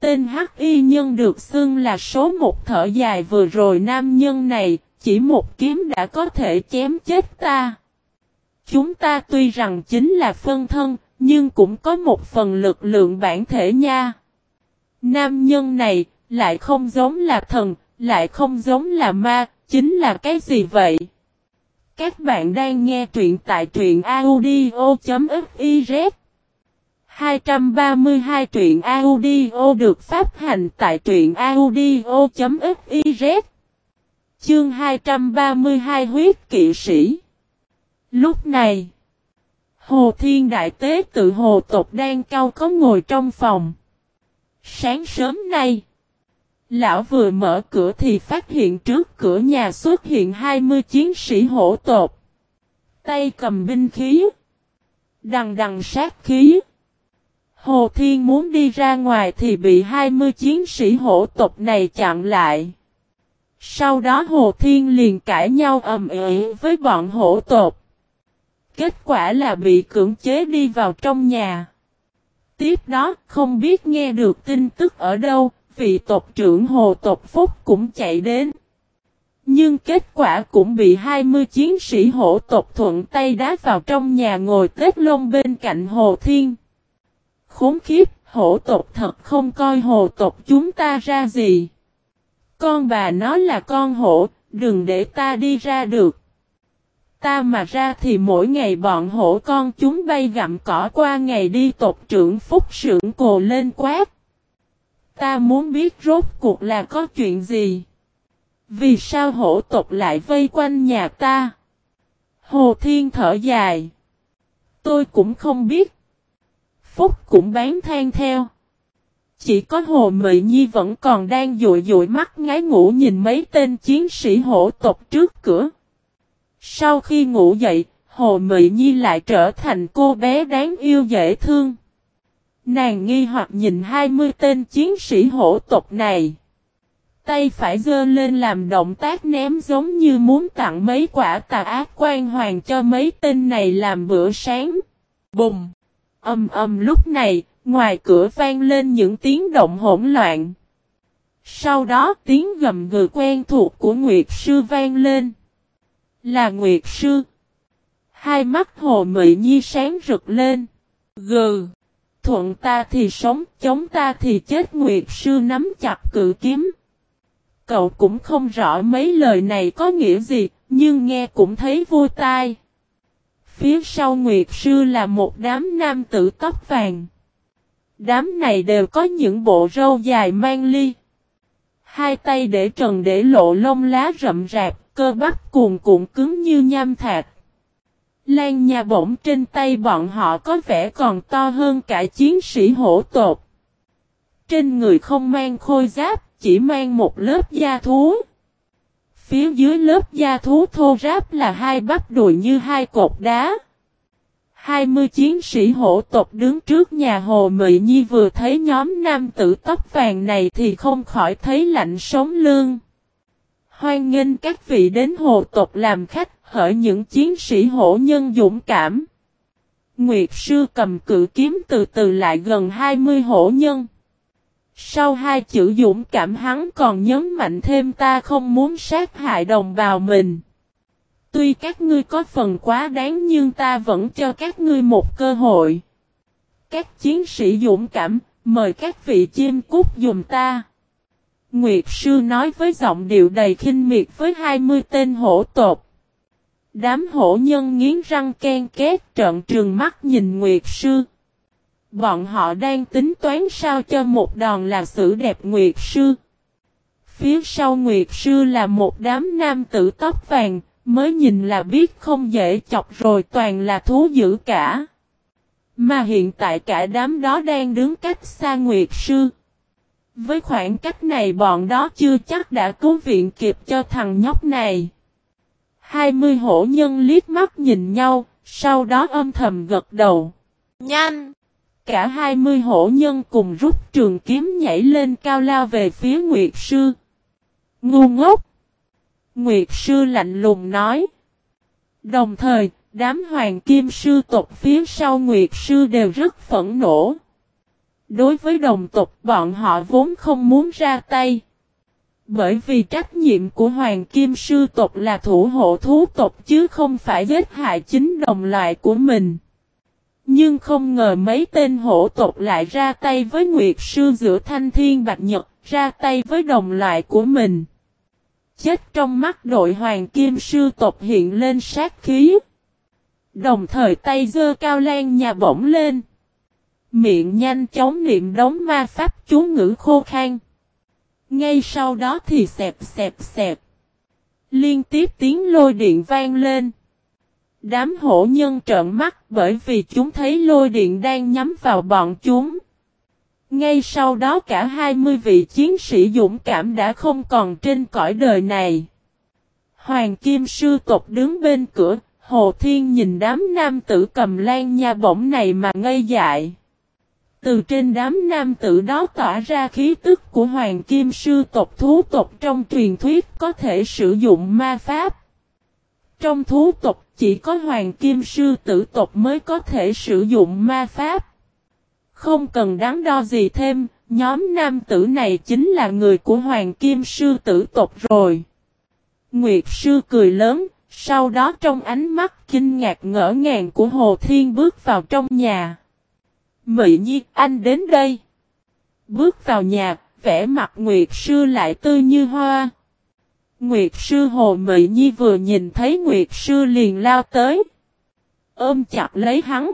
Tên hắc y nhân được xưng là số một thở dài vừa rồi nam nhân này, chỉ một kiếm đã có thể chém chết ta. Chúng ta tuy rằng chính là phân thân, nhưng cũng có một phần lực lượng bản thể nha. Nam nhân này, lại không giống là thần, lại không giống là ma, chính là cái gì vậy? Các bạn đang nghe truyện tại truyện audio.fiz 232 truyện audio được phát hành tại truyện audio.fiz Chương 232 huyết kỵ sĩ. Lúc này Hồ Thiên Đại Tế tự hồ tộc đang cao có ngồi trong phòng. Sáng sớm nay, lão vừa mở cửa thì phát hiện trước cửa nhà xuất hiện 20 chiến sĩ hổ tộc. Tay cầm binh khí. Đằng đằng sát khí. Hồ Thiên muốn đi ra ngoài thì bị 20 chiến sĩ hổ tộc này chặn lại. Sau đó Hồ Thiên liền cãi nhau ầm ĩ với bọn hổ tộc. Kết quả là bị cưỡng chế đi vào trong nhà. Tiếp đó không biết nghe được tin tức ở đâu, vị tộc trưởng Hồ Tộc Phúc cũng chạy đến. Nhưng kết quả cũng bị 20 chiến sĩ hổ tộc thuận tay đá vào trong nhà ngồi tết lông bên cạnh Hồ Thiên. Khốn khiếp, hổ tộc thật không coi hồ tộc chúng ta ra gì. Con bà nó là con hổ, đừng để ta đi ra được. Ta mà ra thì mỗi ngày bọn hổ con chúng bay gặm cỏ qua ngày đi tộc trưởng phúc sưởng cồ lên quát. Ta muốn biết rốt cuộc là có chuyện gì. Vì sao hổ tộc lại vây quanh nhà ta? Hồ Thiên thở dài. Tôi cũng không biết. Phúc cũng bán than theo. Chỉ có Hồ Mị Nhi vẫn còn đang dụi dụi mắt ngái ngủ nhìn mấy tên chiến sĩ hổ tộc trước cửa. Sau khi ngủ dậy, Hồ Mị Nhi lại trở thành cô bé đáng yêu dễ thương. Nàng nghi hoặc nhìn 20 tên chiến sĩ hổ tộc này. Tay phải dơ lên làm động tác ném giống như muốn tặng mấy quả tà ác quan hoàng cho mấy tên này làm bữa sáng. Bùng! Âm âm lúc này, ngoài cửa vang lên những tiếng động hỗn loạn. Sau đó tiếng gầm gừ quen thuộc của Nguyệt Sư vang lên. Là Nguyệt Sư. Hai mắt Hồ Mị Nhi sáng rực lên. Gừ. Thuận ta thì sống, chống ta thì chết Nguyệt Sư nắm chặt cự kiếm. Cậu cũng không rõ mấy lời này có nghĩa gì, nhưng nghe cũng thấy vui tai. Phía sau Nguyệt Sư là một đám nam tử tóc vàng. Đám này đều có những bộ râu dài mang ly. Hai tay để trần để lộ lông lá rậm rạp, cơ bắp cuồn cuộn cứng như nham thạch. Lan nhà bổng trên tay bọn họ có vẻ còn to hơn cả chiến sĩ hổ tột. Trên người không mang khôi giáp, chỉ mang một lớp da thú. Phía dưới lớp da thú thô ráp là hai bắp đùi như hai cột đá. Hai mươi chiến sĩ hổ tộc đứng trước nhà Hồ Mị Nhi vừa thấy nhóm nam tử tóc vàng này thì không khỏi thấy lạnh sống lương. Hoan nghênh các vị đến hồ tộc làm khách, hỡi những chiến sĩ hổ nhân dũng cảm. Nguyệt sư cầm cự kiếm từ từ lại gần 20 hổ nhân. Sau hai chữ dũng cảm hắn còn nhấn mạnh thêm ta không muốn sát hại đồng bào mình. Tuy các ngươi có phần quá đáng nhưng ta vẫn cho các ngươi một cơ hội. Các chiến sĩ dũng cảm, mời các vị chim cút dùm ta. Nguyệt sư nói với giọng điệu đầy khinh miệt với 20 tên hổ tột. Đám hổ nhân nghiến răng ken két trợn trừng mắt nhìn Nguyệt sư. Bọn họ đang tính toán sao cho một đòn là xử đẹp Nguyệt sư. Phía sau Nguyệt sư là một đám nam tử tóc vàng, mới nhìn là biết không dễ chọc rồi toàn là thú dữ cả. Mà hiện tại cả đám đó đang đứng cách xa Nguyệt sư. Với khoảng cách này bọn đó chưa chắc đã cứu viện kịp cho thằng nhóc này. Hai mươi hổ nhân liếc mắt nhìn nhau, sau đó âm thầm gật đầu. Nhanh! Cả hai mươi hổ nhân cùng rút trường kiếm nhảy lên cao lao về phía Nguyệt Sư. Ngu ngốc! Nguyệt Sư lạnh lùng nói. Đồng thời, đám hoàng kim sư tộc phía sau Nguyệt Sư đều rất phẫn nộ. Đối với đồng tộc bọn họ vốn không muốn ra tay. Bởi vì trách nhiệm của Hoàng Kim Sư tộc là thủ hộ thú tộc chứ không phải giết hại chính đồng loại của mình. Nhưng không ngờ mấy tên hổ tộc lại ra tay với Nguyệt Sư giữa Thanh Thiên Bạch Nhật, ra tay với đồng loại của mình. Chết trong mắt đội Hoàng Kim Sư tộc hiện lên sát khí. Đồng thời tay dơ cao lan nhà bổng lên. Miệng nhanh chóng niệm đống ma pháp chú ngữ khô khan. Ngay sau đó thì xẹp xẹp xẹp. Liên tiếp tiếng lôi điện vang lên. Đám hổ nhân trợn mắt bởi vì chúng thấy lôi điện đang nhắm vào bọn chúng. Ngay sau đó cả 20 vị chiến sĩ dũng cảm đã không còn trên cõi đời này. Hoàng Kim Sư tộc đứng bên cửa, Hồ Thiên nhìn đám nam tử cầm lan nha bổng này mà ngây dại. Từ trên đám nam tử đó tỏa ra khí tức của hoàng kim sư tộc thú tộc trong truyền thuyết có thể sử dụng ma pháp. Trong thú tộc chỉ có hoàng kim sư tử tộc mới có thể sử dụng ma pháp. Không cần đắn đo gì thêm, nhóm nam tử này chính là người của hoàng kim sư tử tộc rồi. Nguyệt sư cười lớn, sau đó trong ánh mắt kinh ngạc ngỡ ngàng của Hồ Thiên bước vào trong nhà. Mị nhi, anh đến đây. Bước vào nhà, vẻ mặt Nguyệt sư lại tươi như hoa. Nguyệt sư Hồ Mị Nhi vừa nhìn thấy Nguyệt sư liền lao tới. Ôm chặt lấy hắn.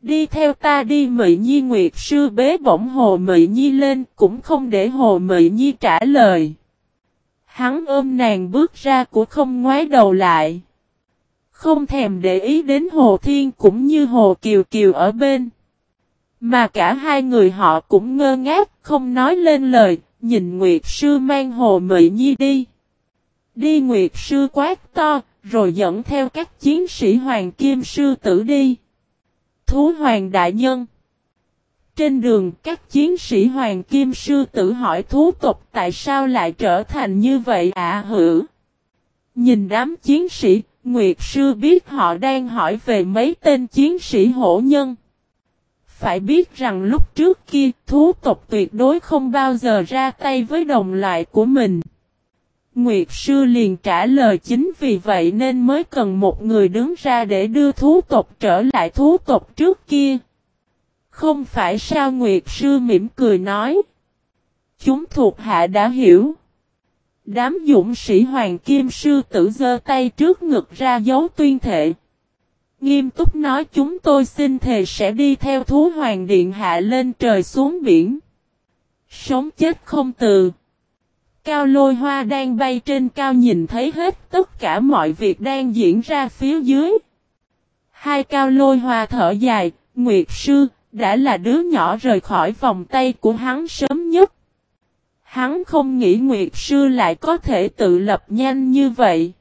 Đi theo ta đi Mị Nhi Nguyệt sư bế bổng Hồ Mị Nhi lên cũng không để Hồ Mị Nhi trả lời. Hắn ôm nàng bước ra của không ngoái đầu lại. Không thèm để ý đến Hồ Thiên cũng như Hồ Kiều Kiều ở bên. Mà cả hai người họ cũng ngơ ngác không nói lên lời, nhìn Nguyệt Sư mang Hồ Mị Nhi đi. Đi Nguyệt Sư quát to, rồi dẫn theo các chiến sĩ Hoàng Kim Sư tử đi. Thú Hoàng Đại Nhân Trên đường các chiến sĩ Hoàng Kim Sư tử hỏi thú tộc tại sao lại trở thành như vậy ạ à, hử. Nhìn đám chiến sĩ, Nguyệt Sư biết họ đang hỏi về mấy tên chiến sĩ hổ nhân. Phải biết rằng lúc trước kia, thú tộc tuyệt đối không bao giờ ra tay với đồng loại của mình. Nguyệt sư liền trả lời chính vì vậy nên mới cần một người đứng ra để đưa thú tộc trở lại thú tộc trước kia. Không phải sao Nguyệt sư mỉm cười nói. Chúng thuộc hạ đã hiểu. Đám dũng sĩ hoàng kim sư tử giơ tay trước ngực ra dấu tuyên thệ. Nghiêm túc nói chúng tôi xin thề sẽ đi theo thú hoàng điện hạ lên trời xuống biển. Sống chết không từ. Cao lôi hoa đang bay trên cao nhìn thấy hết tất cả mọi việc đang diễn ra phía dưới. Hai cao lôi hoa thở dài, Nguyệt Sư, đã là đứa nhỏ rời khỏi vòng tay của hắn sớm nhất. Hắn không nghĩ Nguyệt Sư lại có thể tự lập nhanh như vậy.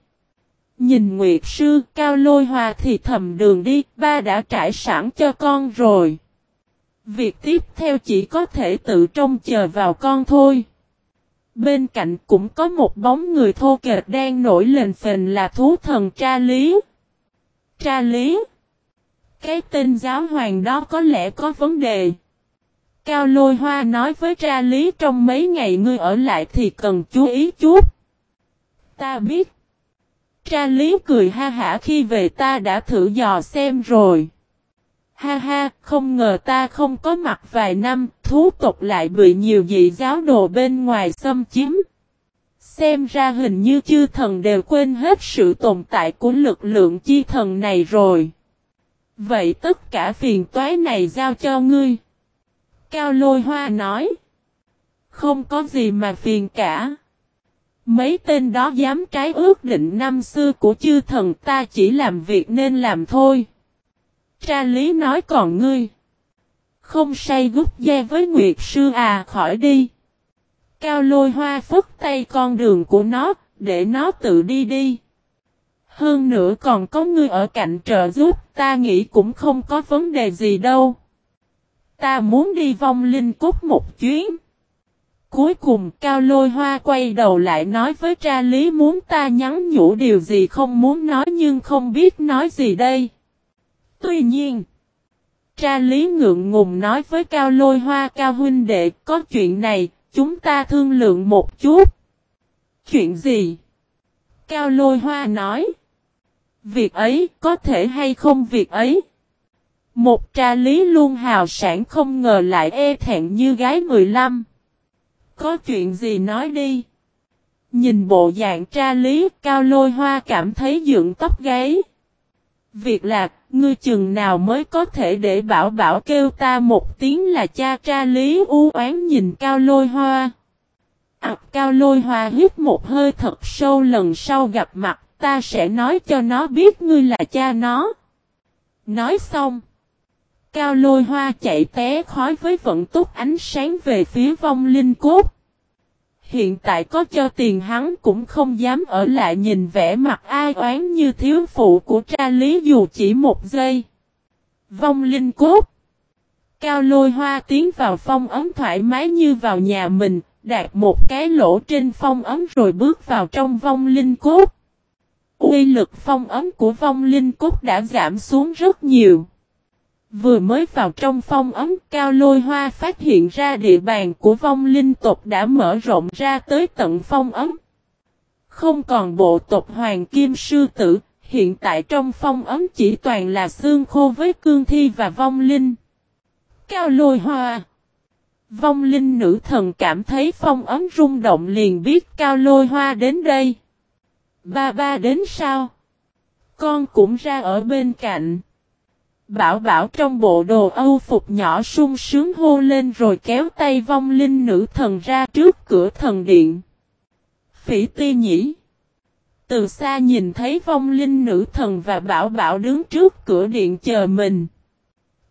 Nhìn Nguyệt Sư cao lôi hoa thì thầm đường đi, ba đã trải sẵn cho con rồi. Việc tiếp theo chỉ có thể tự trông chờ vào con thôi. Bên cạnh cũng có một bóng người thô kệch đang nổi lên phình là thú thần tra lý. Tra lý. Cái tên giáo hoàng đó có lẽ có vấn đề. Cao lôi hoa nói với tra lý trong mấy ngày ngươi ở lại thì cần chú ý chút. Ta biết. Tra lý cười ha hả khi về ta đã thử dò xem rồi. Ha ha, không ngờ ta không có mặt vài năm, thú tộc lại bị nhiều dị giáo đồ bên ngoài xâm chiếm. Xem ra hình như chư thần đều quên hết sự tồn tại của lực lượng chi thần này rồi. Vậy tất cả phiền toái này giao cho ngươi. Cao lôi hoa nói. Không có gì mà phiền cả. Mấy tên đó dám trái ước định năm xưa của chư thần ta chỉ làm việc nên làm thôi. Tra lý nói còn ngươi. Không say gút dê với Nguyệt Sư à khỏi đi. Cao lôi hoa phức tay con đường của nó, để nó tự đi đi. Hơn nữa còn có ngươi ở cạnh trợ giúp, ta nghĩ cũng không có vấn đề gì đâu. Ta muốn đi vong linh cốt một chuyến. Cuối cùng Cao Lôi Hoa quay đầu lại nói với cha lý muốn ta nhắn nhủ điều gì không muốn nói nhưng không biết nói gì đây. Tuy nhiên, cha lý ngượng ngùng nói với Cao Lôi Hoa Cao Huynh Đệ có chuyện này, chúng ta thương lượng một chút. Chuyện gì? Cao Lôi Hoa nói. Việc ấy có thể hay không việc ấy? Một tra lý luôn hào sản không ngờ lại e thẹn như gái 15. Có chuyện gì nói đi? Nhìn bộ dạng tra lý cao lôi hoa cảm thấy dựng tóc gáy. Việc là, ngươi chừng nào mới có thể để bảo bảo kêu ta một tiếng là cha tra lý u oán nhìn cao lôi hoa. À, cao lôi hoa hít một hơi thật sâu lần sau gặp mặt, ta sẽ nói cho nó biết ngươi là cha nó. Nói xong. Cao lôi hoa chạy té khói với vận túc ánh sáng về phía vong linh cốt. hiện tại có cho tiền hắn cũng không dám ở lại nhìn vẻ mặt ai oán như thiếu phụ của tra lý dù chỉ một giây. Vong linh cốt Cao lôi hoa tiến vào phong ấm thoải mái như vào nhà mình, đạt một cái lỗ trên phong ấm rồi bước vào trong vong linh cốt. Uy lực phong ấm của vong linh cốt đã giảm xuống rất nhiều. Vừa mới vào trong phong ấm cao lôi hoa phát hiện ra địa bàn của vong linh tộc đã mở rộng ra tới tận phong ấm. Không còn bộ tộc hoàng kim sư tử, hiện tại trong phong ấm chỉ toàn là xương khô với cương thi và vong linh. Cao lôi hoa Vong linh nữ thần cảm thấy phong ấm rung động liền biết cao lôi hoa đến đây. Ba ba đến sao? Con cũng ra ở bên cạnh. Bảo bảo trong bộ đồ âu phục nhỏ sung sướng hô lên rồi kéo tay vong linh nữ thần ra trước cửa thần điện. Phỉ ti nhỉ. Từ xa nhìn thấy vong linh nữ thần và bảo bảo đứng trước cửa điện chờ mình.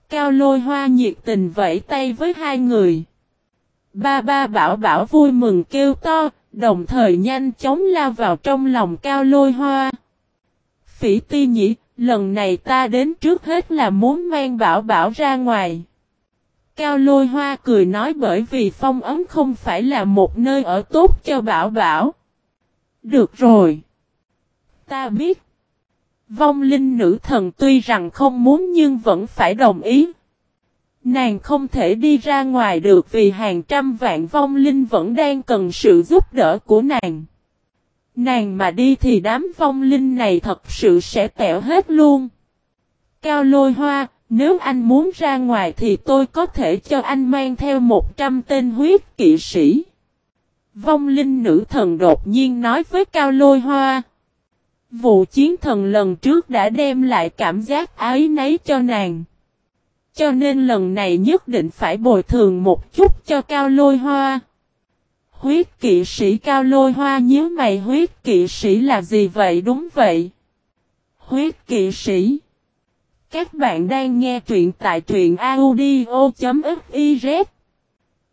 Cao lôi hoa nhiệt tình vẫy tay với hai người. Ba ba bảo bảo vui mừng kêu to, đồng thời nhanh chóng lao vào trong lòng cao lôi hoa. Phỉ ti nhỉ, lần này ta đến trước hết là muốn mang bảo bảo ra ngoài. Cao lôi hoa cười nói bởi vì phong ấm không phải là một nơi ở tốt cho bảo bảo. Được rồi. Ta biết. Vong linh nữ thần tuy rằng không muốn nhưng vẫn phải đồng ý. Nàng không thể đi ra ngoài được vì hàng trăm vạn vong linh vẫn đang cần sự giúp đỡ của nàng. Nàng mà đi thì đám vong linh này thật sự sẽ tẹo hết luôn. Cao lôi hoa, nếu anh muốn ra ngoài thì tôi có thể cho anh mang theo 100 tên huyết kỵ sĩ. Vong linh nữ thần đột nhiên nói với Cao lôi hoa. Vụ chiến thần lần trước đã đem lại cảm giác ái nấy cho nàng. Cho nên lần này nhất định phải bồi thường một chút cho cao lôi hoa. Huyết kỵ sĩ cao lôi hoa nhớ mày, huyết kỵ sĩ là gì vậy đúng vậy. Huyết kỵ sĩ. Các bạn đang nghe truyện tại truyện audio.fiz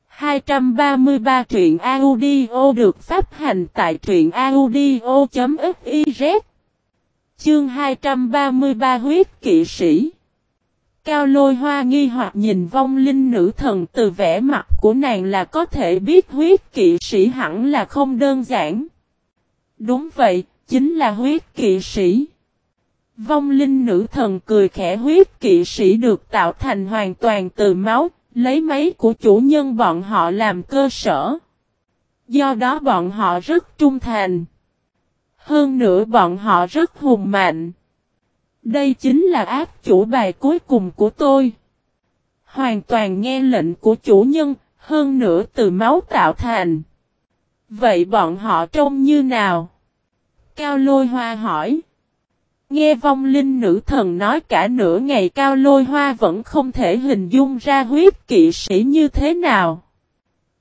233 truyện audio được phát hành tại truyện audio.fiz Chương 233 huyết kỵ sĩ Cao lôi hoa nghi hoặc nhìn vong linh nữ thần từ vẻ mặt của nàng là có thể biết huyết kỵ sĩ hẳn là không đơn giản. Đúng vậy, chính là huyết kỵ sĩ. Vong linh nữ thần cười khẽ huyết kỵ sĩ được tạo thành hoàn toàn từ máu, lấy máy của chủ nhân bọn họ làm cơ sở. Do đó bọn họ rất trung thành. Hơn nữa bọn họ rất hùng mạnh. Đây chính là áp chủ bài cuối cùng của tôi. Hoàn toàn nghe lệnh của chủ nhân, hơn nữa từ máu tạo thành. Vậy bọn họ trông như nào? Cao lôi hoa hỏi. Nghe vong linh nữ thần nói cả nửa ngày cao lôi hoa vẫn không thể hình dung ra huyết kỵ sĩ như thế nào.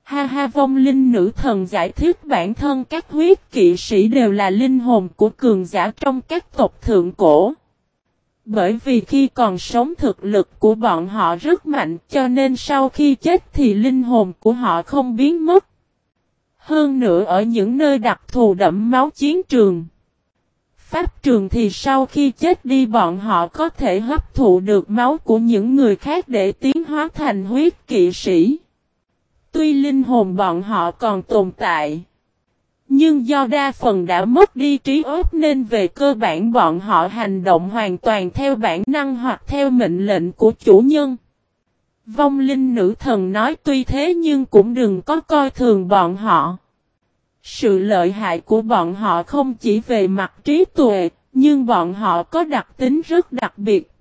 Ha ha vong linh nữ thần giải thích bản thân các huyết kỵ sĩ đều là linh hồn của cường giả trong các tộc thượng cổ. Bởi vì khi còn sống thực lực của bọn họ rất mạnh, cho nên sau khi chết thì linh hồn của họ không biến mất. Hơn nữa ở những nơi đặc thù đẫm máu chiến trường. Pháp trường thì sau khi chết đi bọn họ có thể hấp thụ được máu của những người khác để tiến hóa thành huyết kỵ sĩ. Tuy linh hồn bọn họ còn tồn tại. Nhưng do đa phần đã mất đi trí óc nên về cơ bản bọn họ hành động hoàn toàn theo bản năng hoặc theo mệnh lệnh của chủ nhân. Vong linh nữ thần nói tuy thế nhưng cũng đừng có coi thường bọn họ. Sự lợi hại của bọn họ không chỉ về mặt trí tuệ, nhưng bọn họ có đặc tính rất đặc biệt.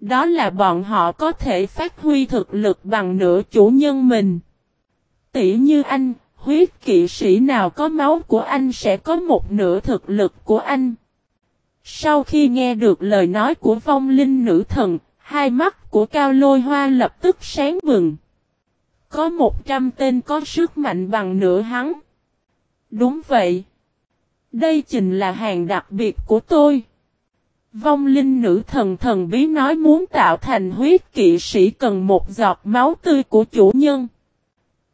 Đó là bọn họ có thể phát huy thực lực bằng nửa chủ nhân mình. Tỷ như anh, huyết kỵ sĩ nào có máu của anh sẽ có một nửa thực lực của anh. Sau khi nghe được lời nói của vong linh nữ thần, hai mắt của cao lôi hoa lập tức sáng bừng. Có một trăm tên có sức mạnh bằng nửa hắn. Đúng vậy. Đây chính là hàng đặc biệt của tôi. Vong linh nữ thần thần bí nói muốn tạo thành huyết kỵ sĩ cần một giọt máu tươi của chủ nhân.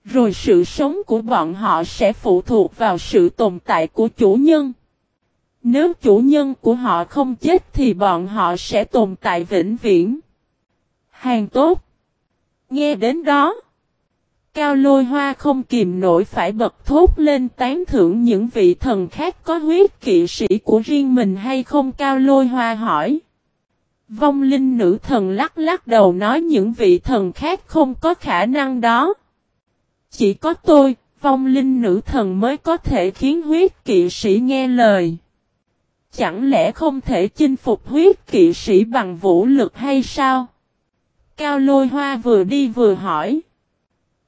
Rồi sự sống của bọn họ sẽ phụ thuộc vào sự tồn tại của chủ nhân. Nếu chủ nhân của họ không chết thì bọn họ sẽ tồn tại vĩnh viễn. Hàng tốt. Nghe đến đó. Cao lôi hoa không kìm nổi phải bật thốt lên tán thưởng những vị thần khác có huyết kỵ sĩ của riêng mình hay không Cao lôi hoa hỏi. Vong linh nữ thần lắc lắc đầu nói những vị thần khác không có khả năng đó. Chỉ có tôi, vong linh nữ thần mới có thể khiến huyết kỵ sĩ nghe lời. Chẳng lẽ không thể chinh phục huyết kỵ sĩ bằng vũ lực hay sao? Cao lôi hoa vừa đi vừa hỏi.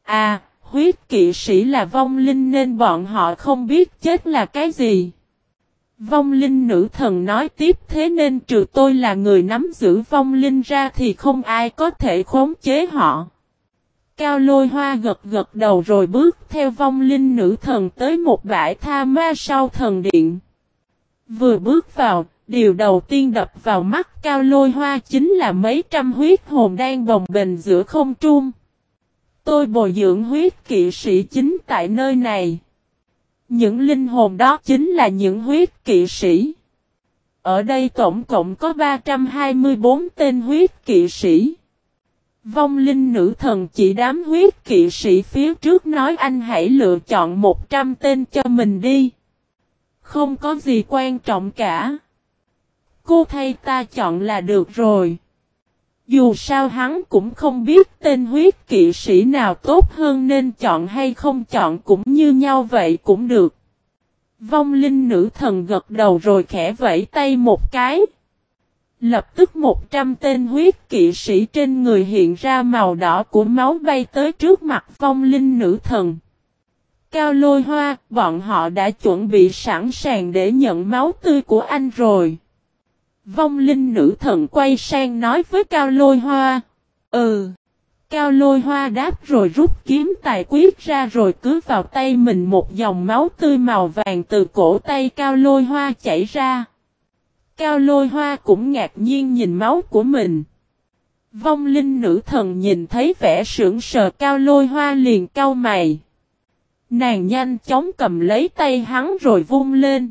À, huyết kỵ sĩ là vong linh nên bọn họ không biết chết là cái gì. Vong linh nữ thần nói tiếp thế nên trừ tôi là người nắm giữ vong linh ra thì không ai có thể khống chế họ. Cao lôi hoa gật gật đầu rồi bước theo vong linh nữ thần tới một bãi tha ma sau thần điện. Vừa bước vào, điều đầu tiên đập vào mắt cao lôi hoa chính là mấy trăm huyết hồn đang bồng bềnh giữa không trung. Tôi bồi dưỡng huyết kỵ sĩ chính tại nơi này. Những linh hồn đó chính là những huyết kỵ sĩ. Ở đây tổng cộng có 324 tên huyết kỵ sĩ. Vong linh nữ thần chỉ đám huyết kỵ sĩ phía trước nói anh hãy lựa chọn 100 tên cho mình đi. Không có gì quan trọng cả. Cô thay ta chọn là được rồi. Dù sao hắn cũng không biết tên huyết kỵ sĩ nào tốt hơn nên chọn hay không chọn cũng như nhau vậy cũng được. Vong linh nữ thần gật đầu rồi khẽ vẫy tay một cái. Lập tức một trăm tên huyết kỵ sĩ trên người hiện ra màu đỏ của máu bay tới trước mặt phong linh nữ thần. Cao lôi hoa, bọn họ đã chuẩn bị sẵn sàng để nhận máu tươi của anh rồi. Vong linh nữ thần quay sang nói với Cao lôi hoa. Ừ. Cao lôi hoa đáp rồi rút kiếm tài quyết ra rồi cứ vào tay mình một dòng máu tươi màu vàng từ cổ tay cao lôi hoa chảy ra. Cao lôi hoa cũng ngạc nhiên nhìn máu của mình. Vong linh nữ thần nhìn thấy vẻ sững sờ cao lôi hoa liền cau mày. Nàng nhanh chóng cầm lấy tay hắn rồi vung lên.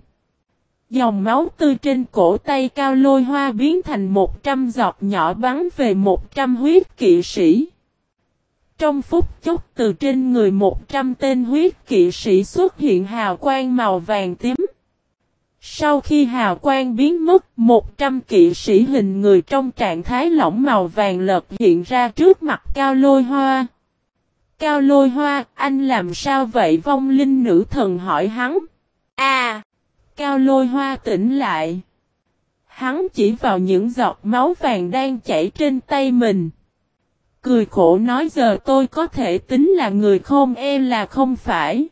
Dòng máu tươi trên cổ tay cao lôi hoa biến thành một trăm giọt nhỏ bắn về một trăm huyết kỵ sĩ. Trong phút chốc từ trên người một trăm tên huyết kỵ sĩ xuất hiện hào quang màu vàng tím. Sau khi hào quang biến mất, một trăm kỵ sĩ hình người trong trạng thái lỏng màu vàng lật hiện ra trước mặt cao lôi hoa. Cao lôi hoa, anh làm sao vậy vong linh nữ thần hỏi hắn. À, cao lôi hoa tỉnh lại. Hắn chỉ vào những giọt máu vàng đang chảy trên tay mình. Cười khổ nói giờ tôi có thể tính là người không e là không phải.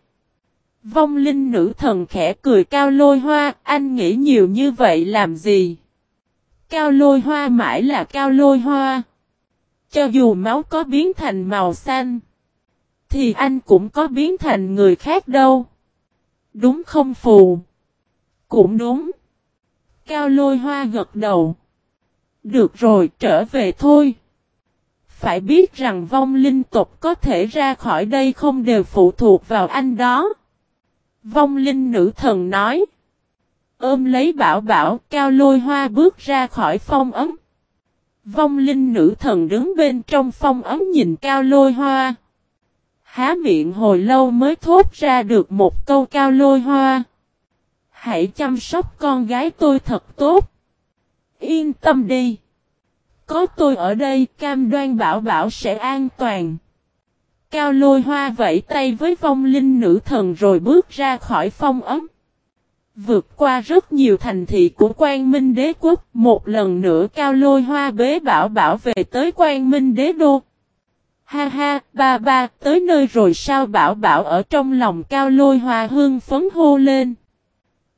Vong linh nữ thần khẽ cười cao lôi hoa, anh nghĩ nhiều như vậy làm gì? Cao lôi hoa mãi là cao lôi hoa. Cho dù máu có biến thành màu xanh, thì anh cũng có biến thành người khác đâu. Đúng không phù? Cũng đúng. Cao lôi hoa gật đầu. Được rồi, trở về thôi. Phải biết rằng vong linh tộc có thể ra khỏi đây không đều phụ thuộc vào anh đó. Vong linh nữ thần nói. Ôm lấy bảo bảo, cao lôi hoa bước ra khỏi phong ấm. Vong linh nữ thần đứng bên trong phong ấm nhìn cao lôi hoa. Há miệng hồi lâu mới thốt ra được một câu cao lôi hoa. Hãy chăm sóc con gái tôi thật tốt. Yên tâm đi. Có tôi ở đây, cam đoan bảo bảo sẽ an toàn. Cao lôi hoa vẫy tay với vong linh nữ thần rồi bước ra khỏi phong ấm. Vượt qua rất nhiều thành thị của quan minh đế quốc, một lần nữa cao lôi hoa bế bảo bảo về tới quan minh đế đô. Ha ha, ba ba, tới nơi rồi sao bảo bảo ở trong lòng cao lôi hoa hương phấn hô lên.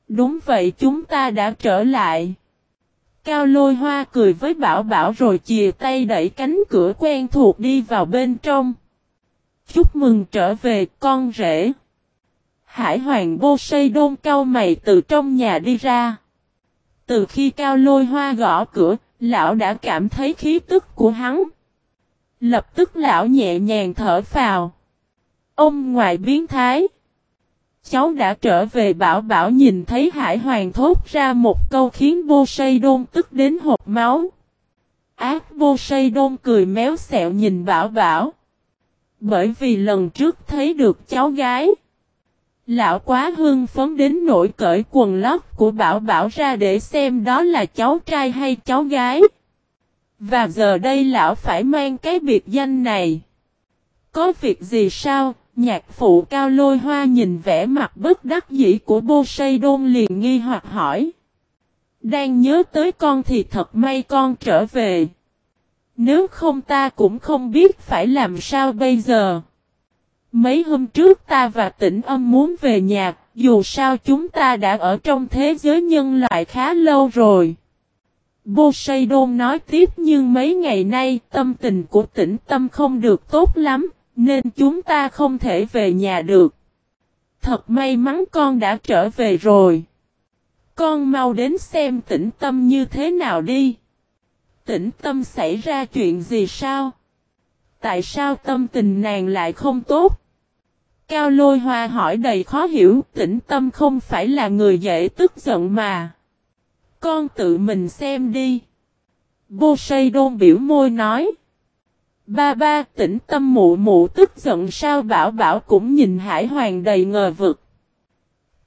Đúng vậy chúng ta đã trở lại. Cao lôi hoa cười với bảo bảo rồi chìa tay đẩy cánh cửa quen thuộc đi vào bên trong. Chúc mừng trở về con rể. Hải hoàng bô xây đôn cao mày từ trong nhà đi ra. Từ khi cao lôi hoa gõ cửa, lão đã cảm thấy khí tức của hắn. Lập tức lão nhẹ nhàng thở phào. Ông ngoại biến thái. Cháu đã trở về bảo bảo nhìn thấy hải hoàng thốt ra một câu khiến vô say đôn tức đến hộp máu. Ác vô say đôn cười méo xẹo nhìn bảo bảo. Bởi vì lần trước thấy được cháu gái. Lão quá hưng phấn đến nỗi cởi quần lót của bảo bảo ra để xem đó là cháu trai hay cháu gái. Và giờ đây lão phải mang cái biệt danh này. Có việc gì sao? Nhạc phụ cao lôi hoa nhìn vẻ mặt bất đắc dĩ của bô say đôn liền nghi hoặc hỏi. Đang nhớ tới con thì thật may con trở về. Nếu không ta cũng không biết phải làm sao bây giờ. Mấy hôm trước ta và tỉnh âm muốn về nhà, dù sao chúng ta đã ở trong thế giới nhân loại khá lâu rồi. Poseidon nói tiếp nhưng mấy ngày nay tâm tình của tỉnh tâm không được tốt lắm, nên chúng ta không thể về nhà được. Thật may mắn con đã trở về rồi. Con mau đến xem tĩnh tâm như thế nào đi. Tĩnh tâm xảy ra chuyện gì sao? Tại sao tâm tình nàng lại không tốt? Cao lôi hoa hỏi đầy khó hiểu, tĩnh tâm không phải là người dễ tức giận mà. Con tự mình xem đi. Bô say đôn biểu môi nói. Ba ba tĩnh tâm mụ mụ tức giận sao bảo bảo cũng nhìn hải hoàng đầy ngờ vực.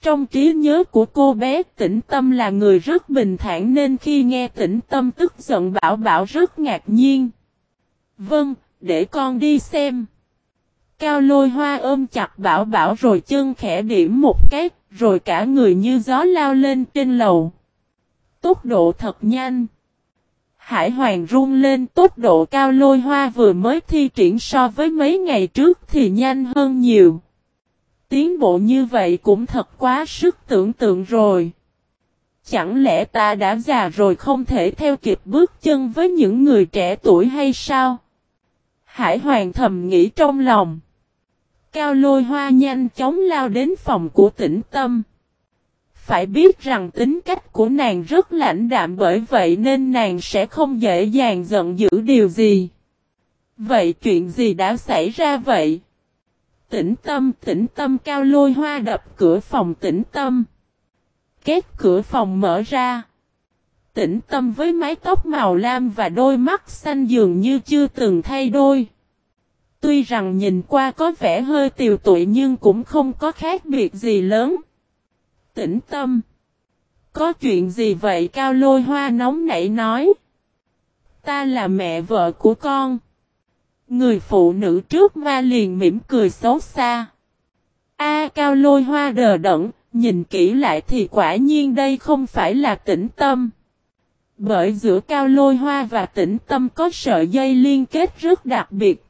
Trong trí nhớ của cô bé tĩnh tâm là người rất bình thản nên khi nghe tĩnh tâm tức giận bảo bảo rất ngạc nhiên. Vâng, để con đi xem. Cao lôi hoa ôm chặt bảo bảo rồi chân khẽ điểm một cái, rồi cả người như gió lao lên trên lầu. Tốc độ thật nhanh. Hải hoàng run lên tốc độ cao lôi hoa vừa mới thi triển so với mấy ngày trước thì nhanh hơn nhiều. Tiến bộ như vậy cũng thật quá sức tưởng tượng rồi. Chẳng lẽ ta đã già rồi không thể theo kịp bước chân với những người trẻ tuổi hay sao? Hải hoàng thầm nghĩ trong lòng. Cao lôi hoa nhanh chóng lao đến phòng của tĩnh tâm. Phải biết rằng tính cách của nàng rất lãnh đạm bởi vậy nên nàng sẽ không dễ dàng giận dữ điều gì. Vậy chuyện gì đã xảy ra vậy? Tĩnh tâm, tĩnh tâm cao lôi hoa đập cửa phòng tĩnh tâm. Két cửa phòng mở ra. Tĩnh tâm với mái tóc màu lam và đôi mắt xanh dường như chưa từng thay đôi. Tuy rằng nhìn qua có vẻ hơi tiều tụy nhưng cũng không có khác biệt gì lớn. Tĩnh tâm. Có chuyện gì vậy cao lôi hoa nóng nảy nói. Ta là mẹ vợ của con. Người phụ nữ trước ma liền mỉm cười xấu xa. A cao lôi hoa đờ đẫn, nhìn kỹ lại thì quả nhiên đây không phải là tĩnh tâm. Bởi giữa cao lôi hoa và tĩnh tâm có sợi dây liên kết rất đặc biệt.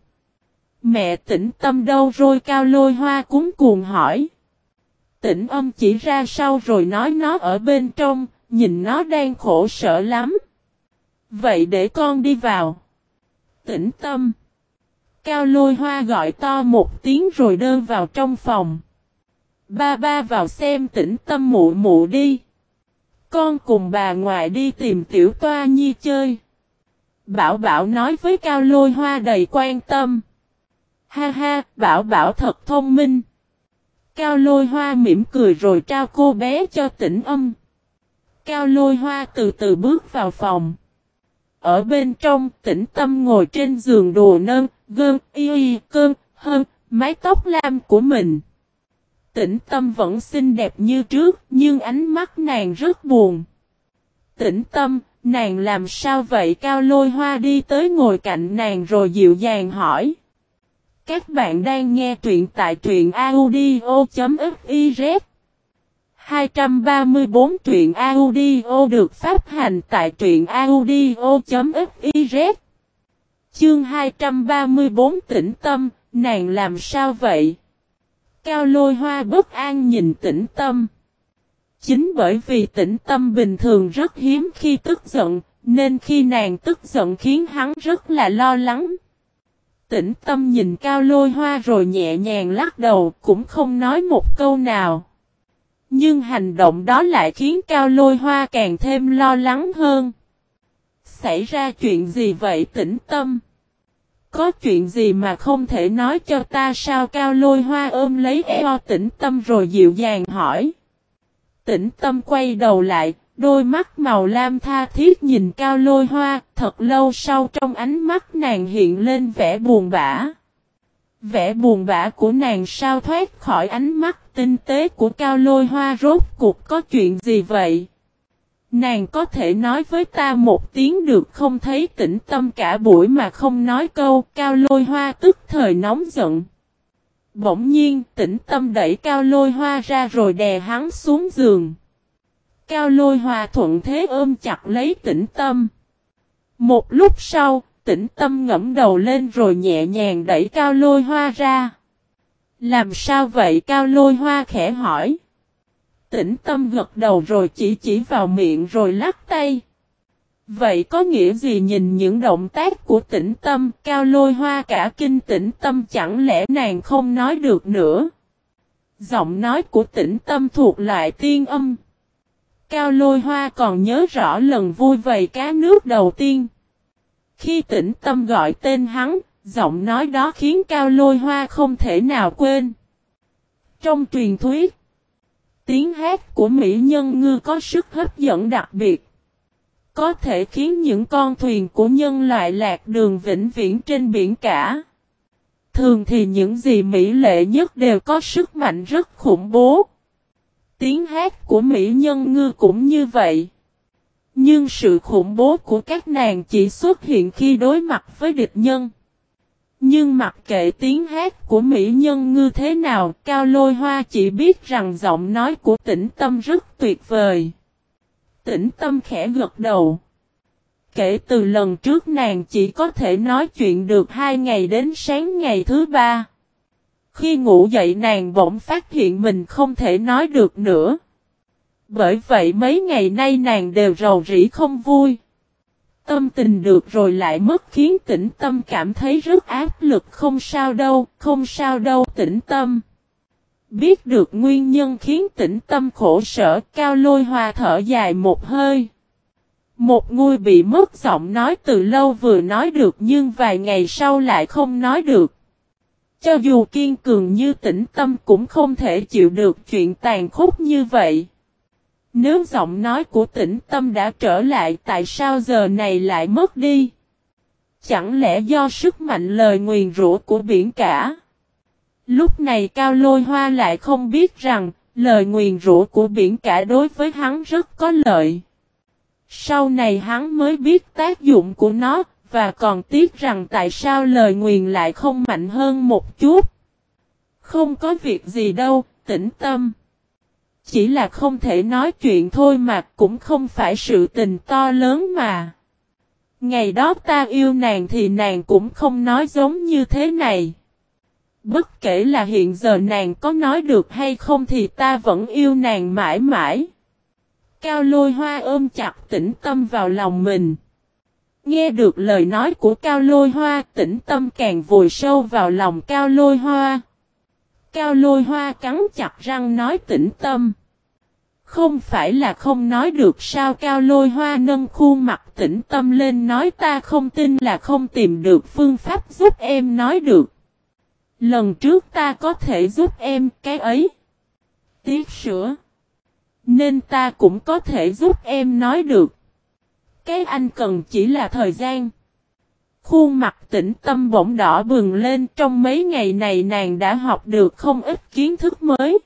Mẹ tĩnh tâm đâu rồi cao lôi hoa cúng cuồng hỏi. Tĩnh âm chỉ ra sau rồi nói nó ở bên trong, nhìn nó đang khổ sở lắm. Vậy để con đi vào. Tĩnh tâm. Cao lôi hoa gọi to một tiếng rồi đơn vào trong phòng. Ba ba vào xem tĩnh tâm mụ mụ đi. Con cùng bà ngoại đi tìm tiểu toa nhi chơi. Bảo bảo nói với cao lôi hoa đầy quan tâm. Ha ha, bảo bảo thật thông minh. Cao lôi hoa mỉm cười rồi trao cô bé cho tĩnh âm. Cao lôi hoa từ từ bước vào phòng. Ở bên trong, tĩnh tâm ngồi trên giường đồ nâng, gơn, y y, cơn, hơn, mái tóc lam của mình. Tĩnh tâm vẫn xinh đẹp như trước, nhưng ánh mắt nàng rất buồn. Tĩnh tâm, nàng làm sao vậy? Cao lôi hoa đi tới ngồi cạnh nàng rồi dịu dàng hỏi. Các bạn đang nghe truyện tại truyện audio.fiz 234 truyện audio được phát hành tại truyện audio.fiz Chương 234 tĩnh tâm, nàng làm sao vậy? Cao lôi hoa bất an nhìn tĩnh tâm. Chính bởi vì tĩnh tâm bình thường rất hiếm khi tức giận, nên khi nàng tức giận khiến hắn rất là lo lắng. Tĩnh tâm nhìn cao lôi hoa rồi nhẹ nhàng lắc đầu cũng không nói một câu nào. Nhưng hành động đó lại khiến cao lôi hoa càng thêm lo lắng hơn. Xảy ra chuyện gì vậy tĩnh tâm? Có chuyện gì mà không thể nói cho ta sao cao lôi hoa ôm lấy eo tĩnh tâm rồi dịu dàng hỏi. Tĩnh tâm quay đầu lại, đôi mắt màu lam tha thiết nhìn cao lôi hoa, thật lâu sau trong ánh mắt nàng hiện lên vẻ buồn bã. Vẻ buồn bã của nàng sao thoát khỏi ánh mắt tinh tế của cao lôi hoa rốt cuộc có chuyện gì vậy? Nàng có thể nói với ta một tiếng được không thấy tĩnh tâm cả buổi mà không nói câu cao lôi hoa tức thời nóng giận. Bỗng nhiên tĩnh tâm đẩy cao lôi hoa ra rồi đè hắn xuống giường. Cao lôi hoa thuận thế ôm chặt lấy tĩnh tâm. Một lúc sau, tĩnh tâm ngẫm đầu lên rồi nhẹ nhàng đẩy cao lôi hoa ra. Làm sao vậy cao lôi hoa khẽ hỏi. Tĩnh tâm gật đầu rồi chỉ chỉ vào miệng rồi lắc tay. Vậy có nghĩa gì nhìn những động tác của tĩnh tâm cao lôi hoa cả kinh tĩnh tâm chẳng lẽ nàng không nói được nữa. Giọng nói của tĩnh tâm thuộc loại tiên âm. Cao lôi hoa còn nhớ rõ lần vui vầy cá nước đầu tiên. Khi tĩnh tâm gọi tên hắn, giọng nói đó khiến cao lôi hoa không thể nào quên. Trong truyền thuyết, tiếng hát của Mỹ Nhân Ngư có sức hấp dẫn đặc biệt. Có thể khiến những con thuyền của nhân loại lạc đường vĩnh viễn trên biển cả. Thường thì những gì mỹ lệ nhất đều có sức mạnh rất khủng bố. Tiếng hát của Mỹ Nhân Ngư cũng như vậy. Nhưng sự khủng bố của các nàng chỉ xuất hiện khi đối mặt với địch nhân. Nhưng mặc kệ tiếng hát của Mỹ Nhân Ngư thế nào, Cao Lôi Hoa chỉ biết rằng giọng nói của tĩnh tâm rất tuyệt vời. Tĩnh tâm khẽ gật đầu. Kể từ lần trước nàng chỉ có thể nói chuyện được hai ngày đến sáng ngày thứ ba. Khi ngủ dậy nàng bỗng phát hiện mình không thể nói được nữa. Bởi vậy mấy ngày nay nàng đều rầu rĩ không vui. Tâm tình được rồi lại mất khiến tĩnh tâm cảm thấy rất áp lực không sao đâu, không sao đâu tĩnh tâm. Biết được nguyên nhân khiến tĩnh tâm khổ sở cao lôi hòa thở dài một hơi. Một ngôi bị mất giọng nói từ lâu vừa nói được nhưng vài ngày sau lại không nói được. Cho dù kiên cường như tĩnh tâm cũng không thể chịu được chuyện tàn khốc như vậy. Nếu giọng nói của tĩnh tâm đã trở lại tại sao giờ này lại mất đi? Chẳng lẽ do sức mạnh lời nguyền rủa của biển cả? Lúc này Cao Lôi Hoa lại không biết rằng, lời nguyền rủa của biển cả đối với hắn rất có lợi. Sau này hắn mới biết tác dụng của nó, và còn tiếc rằng tại sao lời nguyền lại không mạnh hơn một chút. Không có việc gì đâu, tĩnh tâm. Chỉ là không thể nói chuyện thôi mà cũng không phải sự tình to lớn mà. Ngày đó ta yêu nàng thì nàng cũng không nói giống như thế này. Bất kể là hiện giờ nàng có nói được hay không thì ta vẫn yêu nàng mãi mãi. Cao lôi hoa ôm chặt tĩnh tâm vào lòng mình. Nghe được lời nói của cao lôi hoa, tĩnh tâm càng vùi sâu vào lòng cao lôi hoa. Cao lôi hoa cắn chặt răng nói tĩnh tâm. Không phải là không nói được sao cao lôi hoa nâng khuôn mặt tĩnh tâm lên nói ta không tin là không tìm được phương pháp giúp em nói được. Lần trước ta có thể giúp em cái ấy. Tiếc sửa. Nên ta cũng có thể giúp em nói được. Cái anh cần chỉ là thời gian. Khuôn mặt tĩnh tâm bỗng đỏ bừng lên trong mấy ngày này nàng đã học được không ít kiến thức mới.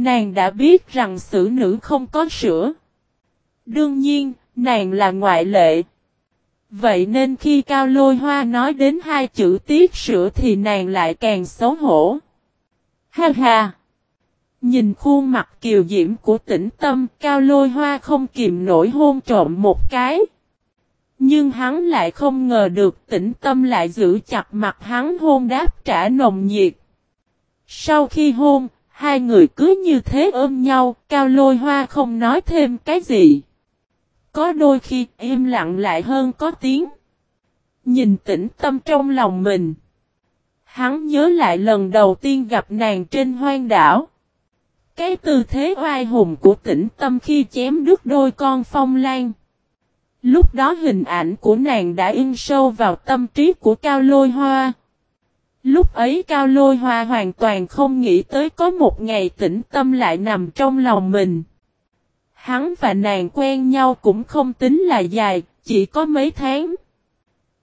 Nàng đã biết rằng xử nữ không có sữa. Đương nhiên, nàng là ngoại lệ. Vậy nên khi Cao Lôi Hoa nói đến hai chữ tiết sữa thì nàng lại càng xấu hổ. Ha ha! Nhìn khuôn mặt kiều diễm của tĩnh tâm, Cao Lôi Hoa không kìm nổi hôn trộm một cái. Nhưng hắn lại không ngờ được tĩnh tâm lại giữ chặt mặt hắn hôn đáp trả nồng nhiệt. Sau khi hôn, Hai người cứ như thế ôm nhau, cao lôi hoa không nói thêm cái gì. Có đôi khi im lặng lại hơn có tiếng. Nhìn tĩnh tâm trong lòng mình. Hắn nhớ lại lần đầu tiên gặp nàng trên hoang đảo. Cái tư thế oai hùng của tĩnh tâm khi chém đứt đôi con phong lan. Lúc đó hình ảnh của nàng đã in sâu vào tâm trí của Cao Lôi Hoa. Lúc ấy Cao Lôi Hoa hoàn toàn không nghĩ tới có một ngày tĩnh tâm lại nằm trong lòng mình. Hắn và nàng quen nhau cũng không tính là dài, chỉ có mấy tháng.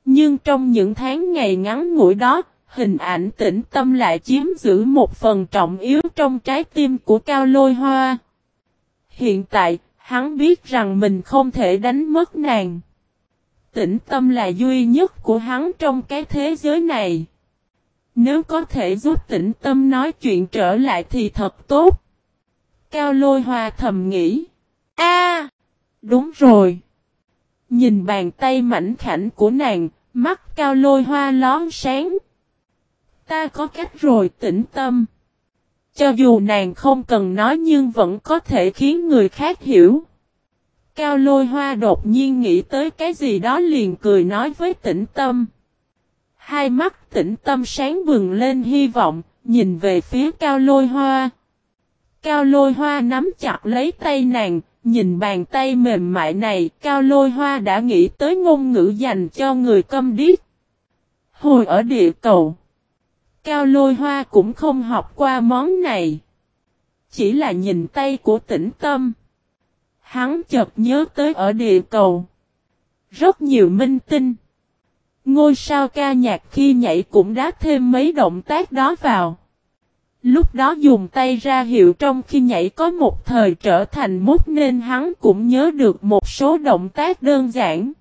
Nhưng trong những tháng ngày ngắn ngủi đó, hình ảnh tĩnh tâm lại chiếm giữ một phần trọng yếu trong trái tim của Cao Lôi Hoa. Hiện tại, hắn biết rằng mình không thể đánh mất nàng. Tĩnh tâm là duy nhất của hắn trong cái thế giới này. Nếu có thể giúp tĩnh tâm nói chuyện trở lại thì thật tốt. Cao lôi hoa thầm nghĩ. a đúng rồi. Nhìn bàn tay mảnh khảnh của nàng, mắt cao lôi hoa lón sáng. Ta có cách rồi tĩnh tâm. Cho dù nàng không cần nói nhưng vẫn có thể khiến người khác hiểu. Cao lôi hoa đột nhiên nghĩ tới cái gì đó liền cười nói với tĩnh tâm. Hai mắt tĩnh tâm sáng bừng lên hy vọng, nhìn về phía cao lôi hoa. Cao lôi hoa nắm chặt lấy tay nàng, nhìn bàn tay mềm mại này, cao lôi hoa đã nghĩ tới ngôn ngữ dành cho người câm điếc. Hồi ở địa cầu, cao lôi hoa cũng không học qua món này. Chỉ là nhìn tay của tĩnh tâm. Hắn chợt nhớ tới ở địa cầu. Rất nhiều minh tinh. Ngôi sao ca nhạc khi nhảy cũng đã thêm mấy động tác đó vào. Lúc đó dùng tay ra hiệu trong khi nhảy có một thời trở thành mút nên hắn cũng nhớ được một số động tác đơn giản.